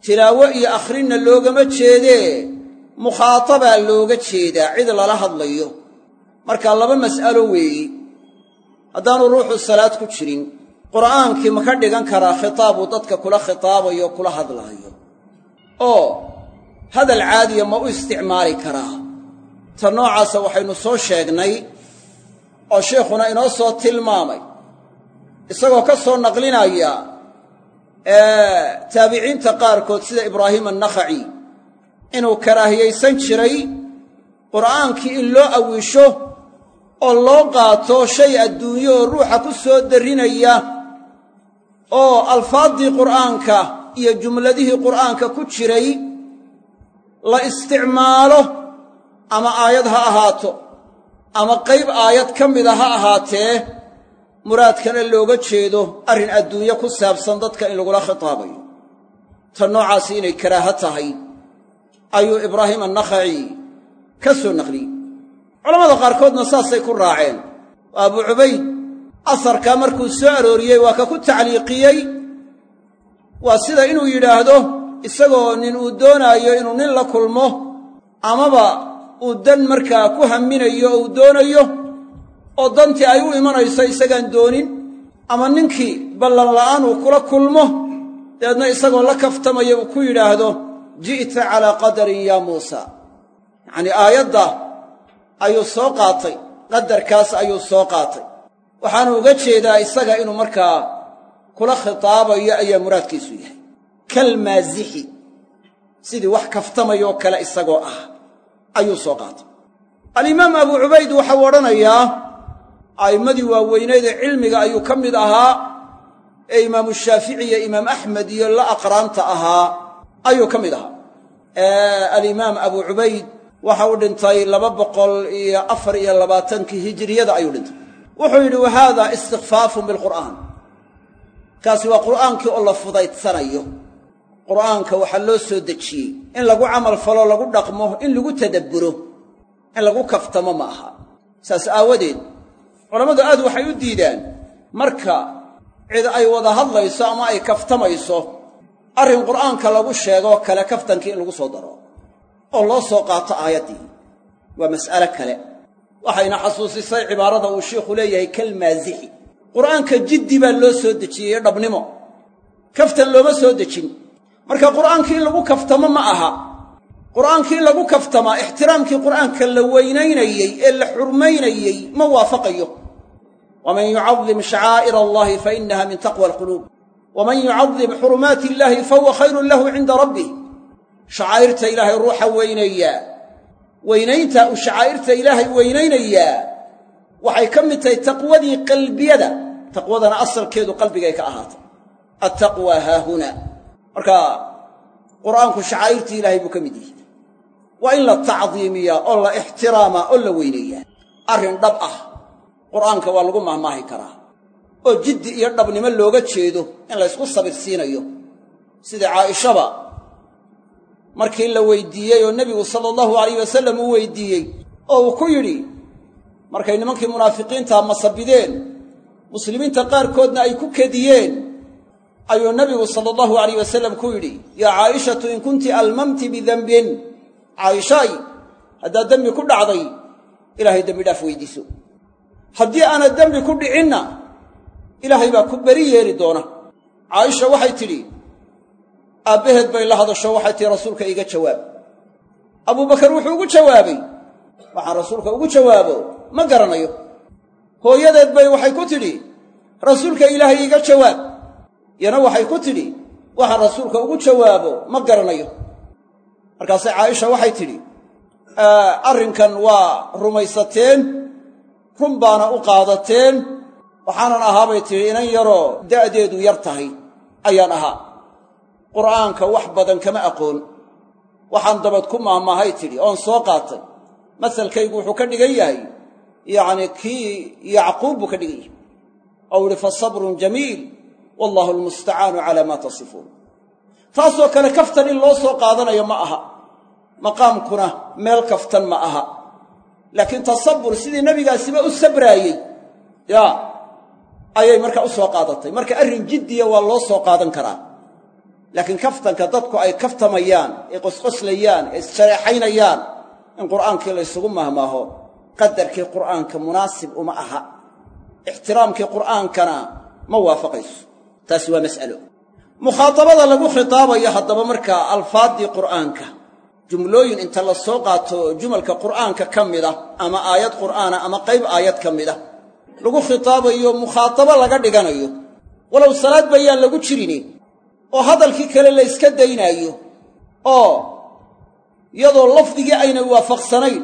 Tilaawo iyo akhrinna loogama jeedee mukhaatabaa looga jeedaa cid lala hadlayo marka laba mas'alo weeyi. Haddaanu ruuxu salaad ku jirin qur'aankii ma ka dhigan karaa khitaabuu dadka kula khitaabayo kula hadlaayo? Oo hadal caadiya ma u isticmaali karaa? Ta noocaasa waxaynu soo sheegnay oo sheikhuna inoo soo tilmaamay. Isagoo ka soo naqlinaya taabiciinta qaarkood sida ibraahim annakhaci inuu karaahiyaysan jiray qur'aankii in loo awisho oo loo qaato shay adduunyo oo ruuxa ku soo darrinaya oo alfaaddii qur'aanka iyo jumladihii qur'aanka ku jiray la isticmaalo ama aayad ha ahaato ama qayb aayad ka mida ha ahaatee muraadkana looga jeedo arrin adduunyo ku saabsan dadka in lagula khitaabayo. Ta noocaasi inay karaaho tahay ayuu ibraahim annakhaci ka soo naqliyey culamada qaarkoodna saasay ku raaceen. Oo abuu cubayd asarkaa markuu soo arooriyey waa ka ku tacliiqiyey. Waa sida inuu yidhaahdo isagoo nin uu doonaayo inuu nin la kulmo amaba uu dan markaa ku haminayo oo uu doonayo oo dantii ay u imanayso isagaan doonin ama ninkii ballan la'aan uu kula kulmo dabeedna isagoo la kaftamaya uu ku yidhaahdo ji'ta calaa qadarin yaa muusa. Yacnii aayadda ayuu soo qaatay. Qadarkaas ayuu soo qaatay. Waxaanu uga jeedaa isaga inuu markaa kula khitaabayo ayaa muraadkiisu yahay. Kalmaasixi sidii wax kaftamayoo kale isagoo ah ayuu soo qaatay. Alimaam abuu cubayd waxau odhanayaa a'immadii waaweyneyd ee cilmiga ayuu ka mid ahaa ee imaamu shaafici iyo imaam axmed iyo la aqraanta ahaa ayuu ka mid ahaa. Alimaam abuu cubayd waxa uu dhintay laba boqol iyo afar iyo labaatankii hijiriyada ayuu dhintay. Wuxuu yidhi wa haada bilqur'aan kaasi waa qur'aankii oo la fudaydsanayo qur'aanka waxaa loo soo dejiyey. In lagu camal falo lagu dhaqmo in lagu tadabburo in lagu kaftamo ma aha. Saas aawadeed culammadu aad waxay u diidaan marka cid ay wada hadlayso ama ay kaftamayso arrin qur'aanka lagu sheegoo kale kaftankii in lagu soo daro oo loo soo qaato aayaddii. Waa mas'ale kale waxayna xasuusisay cibaarada uu sheikhu leeyahay kalmaasixi qur'aanka jiddi baa loo soo dejiyey dhabnimo. Kaftan looma soo dejin. Marka qur'aankii in lagu kaftamo ma aha. Qur'aankii in lagu kaftamaa ixtiraamkii qur'aanka la weynaynayey ee la xurmaynayey ma waafaqayo. waman yucadim shacaa'ir allahi fa inaha min taqwa alquluub waman yucadim xurumaati illaahi fahuwa khayrun lahu cinda rabbih shacaa'irta ilaahay ruuxa weynayaa weynayntaa uu shacaa'irta ilaahay weynaynayaa waxay ka mid tahay taqwadii qalbiyada. Taqwadana asalkeedu qalbigay ka ahaatay. Attaqwa haahuna marka qur'aanku shacaa'irtii ilaahay buu ka mid yihi waa in la tacdiimiyaa oo la ixtiraamaa oo la weyneeyaa. Arrin dhab ah. Qur'aanka waa lagu mahmaahi karaa. Oo jiddi iyo dhabnimo looga jeedo in laysku sabirsiinayo. Sida caa'ishaba markii la weydiiyey oo nebigu sala allahu alayh wasalam uu weydiiyey oo uu ku yidhi markay nimankii munaafiqiintaa masabideen muslimiinta qaarkoodna ay ku kediyeen ayuu nabigu sala allahu alayh wasalam ku yidhi yaa caa'ishatu in kunti almamti bidembin caaishaay haddaad dembi ku dhacday ilaahay dembi dhaaf weydiiso. Haddii aanad dembi ku dhicinna ilaahay baa ku beri yeeli doona. Caaisha waxay tidhi aabbaheed bay la hadasho waxay tihi rasuulka iiga jawaab. Abuubakar wuxuu ugu jawaabay. Waxaan rasuulka ugu jawaabo ma garanayo. Hooyadeed bay waxay ku tidhi rasuulka ilaahay iiga jawaab. Yana waxay ku tidhi waxaan rasuulka ugu jawaabo ma garanayo. Markaase caaisha waxay tidhi arrinkan waa rumaysateen run baana u qaadateen. Waxaanan ahaabay tidhi inan yaroo da'deedu yar tahay. Ayaan ahaa qur'aanka wax badan kama aqoon. Waxaan dabad ku maahmaahay tidhi oon soo qaatay. Masalkaygu wuxuu ka dhigan yahay yacnii kii yacquub buu ka dhigan yahay. Ou ihi fa sabrun jamiil wallahu almustacaanu calaa maa tasifuun. Taasoo kale kaftan in loo soo qaadanayo ma aha. Maqaamkuna meel kaftan ma aha. Laakiin tasabur sidii nebigaasiba u sabraayey yaa ayay markaa u soo qaadatay. Marka arrin jiddiya waa loo soo qaadan karaa laakiin kaftanka dadku ay kaftamayaan ee qosqoslayaan ee isjareexaynayaan in qur'aankii laysugu mahmaaho qadarkii qur'aanka munaasib uma aha. Ixtiraamkii qur'aankana ma waafaqayso. Taasi waa mas'alo. Mukhaatabada lagu khitaabayo haddaba markaa alfaaddii qur'aanka jumlooyin inta la soo qaato jumalka qur'aanka ka mida ama aayad qur'aana ama qayb aayad ka mida lagu khitaabayo mukhaatabo laga dhiganayo walow salaad bayaan lagu jirini oo hadalkii kale la yska daynaayo oo iyadoo lafdigii ayna waafaqsanayn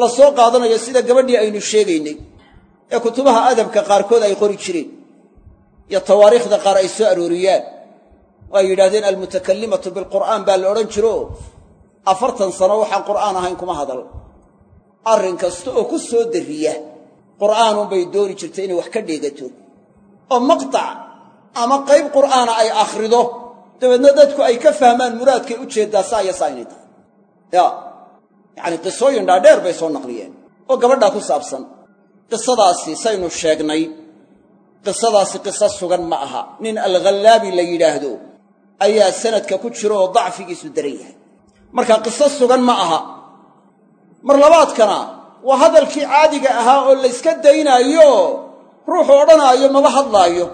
la soo qaadanayo sida gabadhii aynu sheegaynay ee kutubaha adabka qaarkood ay qori jireen iyo tawaariikhda qaar ay soo arooriyaan. Oo ay yidhahdeen almutakallimatu bilqur'aan baa la odhan jiro. Afartan sano waxaan qur'aan ahayn kuma hadal. Arrin kasta oo ku soo darriya qur'aanunbay dooni jirtay inay wax ka dheegato. Oo maqtac ama qayb qur'aana ay akhrido dabeedna dadku ay ka fahmaan muraadkay u jeeddaa saa iyo saa inay tahay. Ya yacanii qisooyin dhaadheer bay soo naqliyeen oo gabadhaa ku saabsan qisadaasi saynu sheegnay qisadaasi qiso sugan ma aha. Nin alghallaabi la yidhaahdo ayaa sanadka ku jiro oo dacfigiisu daran yahay. Marka qiso sugan ma aha. Mar labaadkana waa hadalkii caadiga ahaa oo layska daynaayo ruuxu odhanaayo maba hadlaayo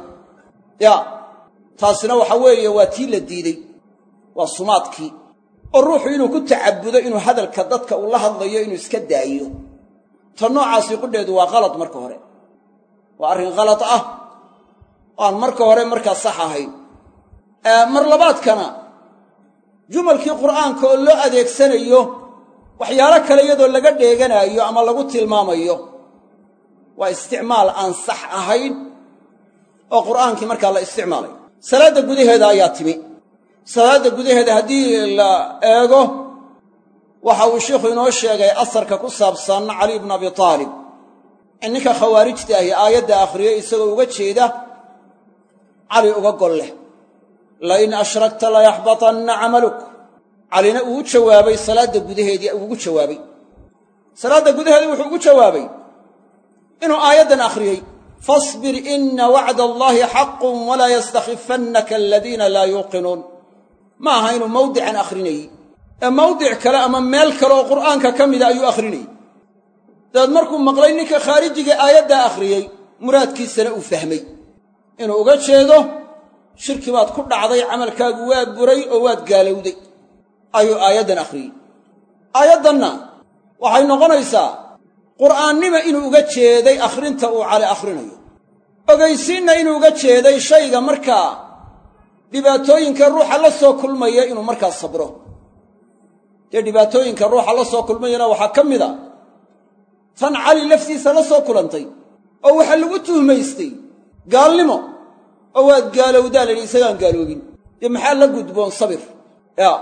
ya taasina waxa weeye waa tii la diidey. Waa sumaadkii. Oo ruuxu inuu ku tacabbudo inuu hadalka dadka uu la hadlayo inuu iska daayo. Ta noocaasi qudheedu waa qalad marka hore. Waa arrin khalad ah. Aan marka hore markaa sax ahayn. Mar labaadkana jumalkii qur'aanka oo loo adeegsanayo waxyaalo kale iyadoo laga dheeganaayo ama lagu tilmaamayo waa isticmaal aan sax ahayn oo qur'aankii markaa la isticmaalayo salaadda gudaheeda ayaa timi. Salaadda gudaheeda haddii la eego waxa uu sheikhu inoo sheegay asarka ku saabsan cali bnu abi taalib. In ninka khawaarijta ahi aayadda akhriyey isagoo uga jeeda cali uga gol leh lain ashrakta layaxbatanna camaluk. Calina uu jawaabay salaadda gudaheedii uugu jawaabay. Salaadda gudaheedii wuxuu ugu jawaabay. Inuu aayaddan akhriyey fasbir ina wacda allaahi xaqun walaa yastakhifannaka aladiina laa yuuqinuun ma aha inuu mawdican akhrinayey. Ee mawdic kale ama meel kale oo qur'aanka ka mida ayuu akhrinayey. Dabeed markuu maqlay ninka khaarijiga aayaddaa akhriyey muraadkiisana uu fahmay. Inuu uga jeedo shirki baad ku dhacday camalkaagu waa buray oo waad gaalowday. Ayuu aayaddan akhriyey aayaddanna waxay noqonaysaa qur'aannima inuu uga jeeday akhrinta uu cali akhrinayo. Ogaysiinna inuu uga jeeday shayga markaa dhibaatooyinka ruuxa la soo kulmaya inuu markaa sabro. Dee dhibaatooyinka ruuxa la soo kulmayana waxaa ka mid a tan cali laftiisa la soo kulantay oo waxaa lagu tuhmaystay gaalnimo oo waad gaalowdaa la yidhi isagaan gaaloobin. Dee maxaa la gudboon sabir? Yaa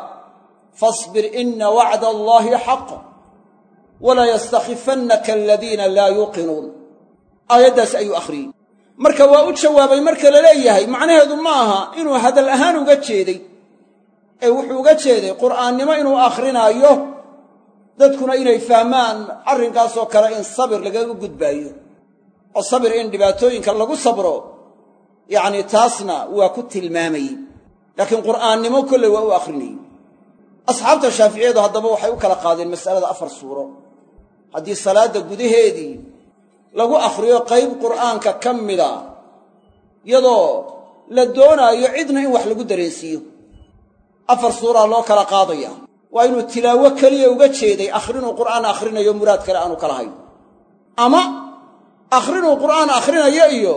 fasbir ina wacda allaahi xaq walaa yastakhifannaka aladiina laa yuuqinuun aayaddaas ayuu akhriyey marka waa u jawaabay marka la leeyahay macnaheedu ma aha inuu hadal ahaan uga jeeday ee wuxuu uga jeeday qur'aannimo inuu akhrinaayo dadkuna inay fahmaan arrinkaasoo kale in sabir lagaga gudbaayo oo sabir in dhibaatooyinka lagu sabro yacnii taasna waa ku tilmaamayey laakiin qur'aannimo kolley waa u akhrinayey asxaabta shaaficiyadu haddaba waxay u kala qaadeen mas'alada afar suuro haddii salaadda gudaheedii lagu akhriyo qayb qur'aanka ka mida iyadoo la doonaayo cidna in wax lagu dareensiiyo. Afar suuraa loo kala qaadaya. Waa inuu tilaawo keliya uga jeeday akhrinuu qur'aan akhrinayo muraad kale aanu kala hayn ama akhrinuu qur'aan akhrinayo iyo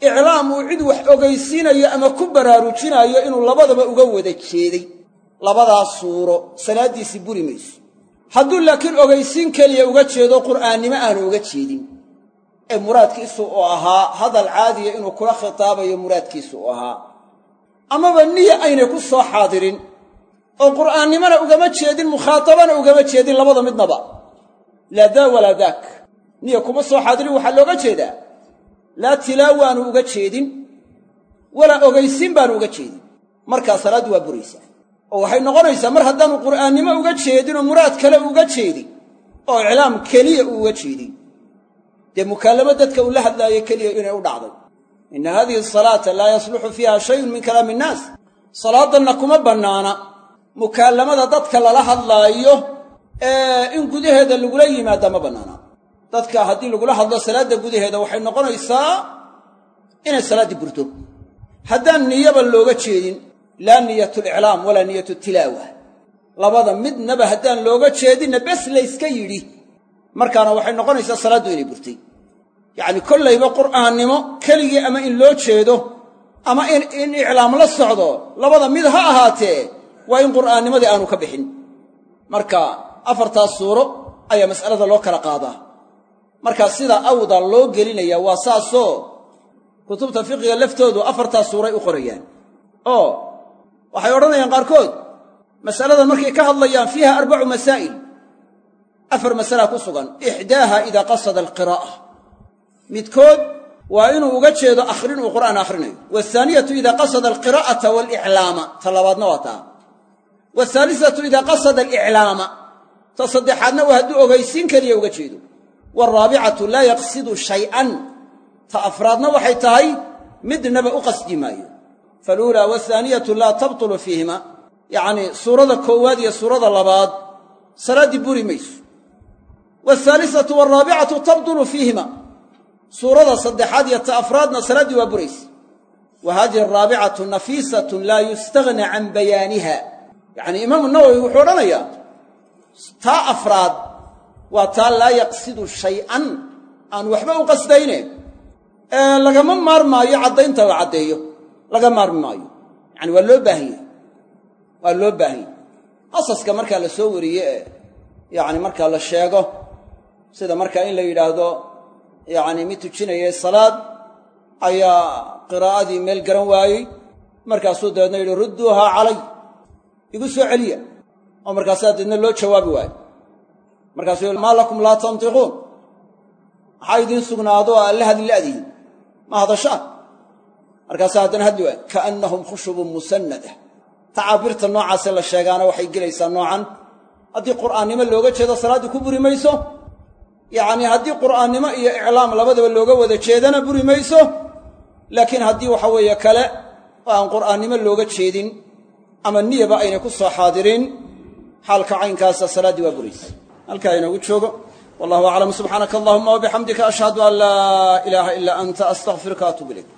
iclaam uu cid wax ogaysiinayo ama ku baraarujinaayo inuu labadaba uga wada jeeday. Labadaas suuro salaaddiisii buri mayso hadduu laakiin ogaysiin keliya uga jeedo qur'aannimo aanu uga jeedin. Ee muraadkiisu uu ahaa hadal caadiya inuu kula khitaabayo muraadkiisu uu ahaa. Amaba niya aynay ku soo xaadirin. Oo qur'aannimona ugama jeedin mukhaatabana ugama jeedin labada midnaba. Laa daa walaa daak. Niya kuma soo xaadirin waxaa looga jeedaa. Laa tilaawaanu uga jeedin. Walaa ogaysiin baanu uga jeedin. Markaa salaaddu waa buraysaa oo waxay noqonaysaa mar haddaanu qur'aannimo uga jeedinoo muraad kale uga jeedin oo iclaam keliya uu uga jeedin. Dee mukaalamo dadka uu la hadlaayo keliya inay u dhacday. Inna haadihi asalaata laa yasluxu fiiha shayun min kalaami innaas salaadanna kuma bannaana. Mukaalamada dadka lala hadlaayo ee in gudaheeda lagula yimaada ma bannaana. Dadka haddii lagula hadlo salaadda gudaheeda waxay noqonaysaa inay salaaddii burto. Haddaan niyaba looga jeedin laa niyatu aliclaam walaa niyatu tilaawa labada midnaba haddaan looga jeedinna bes layska yidhi. Markaana waxay noqonaysaa salaaddu inay burtay. Yacni kollayba qur'aannimo keligii ama in loo jeedo ama in iclaam la socdo labada mid ha ahaatee waa in qur'aannimadii aanu ka bixin. Marka afartaas suuro ayaa mas'alada loo kala qaadaa. Marka sida awda loo gelinaya waa saasoo kutubta fiqiga laftoodu afartaas suuray u qorayaan. Oo waxay odhanayaan qaarkood mas'aladan markay ka hadlayaan fiiha arbacu masaa'il afar masala ku sugan. Ixdaaha idaa qasada alqiraa'a. Midkood waa inuu uga jeedo akhrin uu qur'aan akhrinayo waathaaniyatu idaa qasada alqiraa'ata waaliclaama ta labaadna waa taa. Waathaalisatu idaa qasada aliclaama. Ta saddexaadna waa hadduu ogaysiin keliya uga jeedo. Waalraabicatu laa yaqsidu shay'an. Ta afraadna waxay tahay midnaba u qasdi maayo faluulaa waathaaniyatu laa tabtulu fiihima. Yacnii suurada koowaad iyo suurada labaad salaaddii buri mayso. Waathaalisatu waalraabicatu tabtulu fiihima. Suurada saddexaad iyo ta afraadna salaaddii waa buraysa. Wa haadihi araabicatu nafiisatun laa yustaghna can bayaaniha. Yacnii imaamu nawowi wuxuu odhanayaa taa afraad waa taa laa yaqsidu shay-an aan waxba u qasdayne. Ee lagama maarmaayo caddaynta la caddeeyo laga maarmi maayo yacani waa loo baahan yahay. Waa loo baahan yahay. Qasaska markaa la soo wariye ee yacni markaa la sheego sida markaa in la yidhaahdo yacni mid tujinayay salaad ayaa qiraa'adii meel garan waayey. Markaasuu dabeedna yidhi rudduuhaa calay. Igu soo celiya. Oo markaasaa deedna loo jawaabi waayo. Markaasuu maa lakum laa tantiquun. Maxaa idiin sugnaado aan la hadli la'dihin ma hadashaa markaasaa haddana hadli waayo kaannahum khushubun musannada tacaabirta noocaasee la sheegaana waxay gelaysaa noocan haddii qur'aannimo looga jeedo salaaddii ku buri mayso. Yacnii haddii qur'aannimo iyo iclaam labadaba looga wada jeedana buri mayso laakiin haddii waxa weeye kale oo aan qur'aannimo looga jeedin ama niyaba aynay ku soo xaadirin xaalka caynkaasa salaaddii waa buraysa. Halkaa inoogu joogo. Wallahu aclam subxaanaka allahuma wabixamdika ashhadu an laa ilaaha ilaa anta astaqfiruka atuub ilayk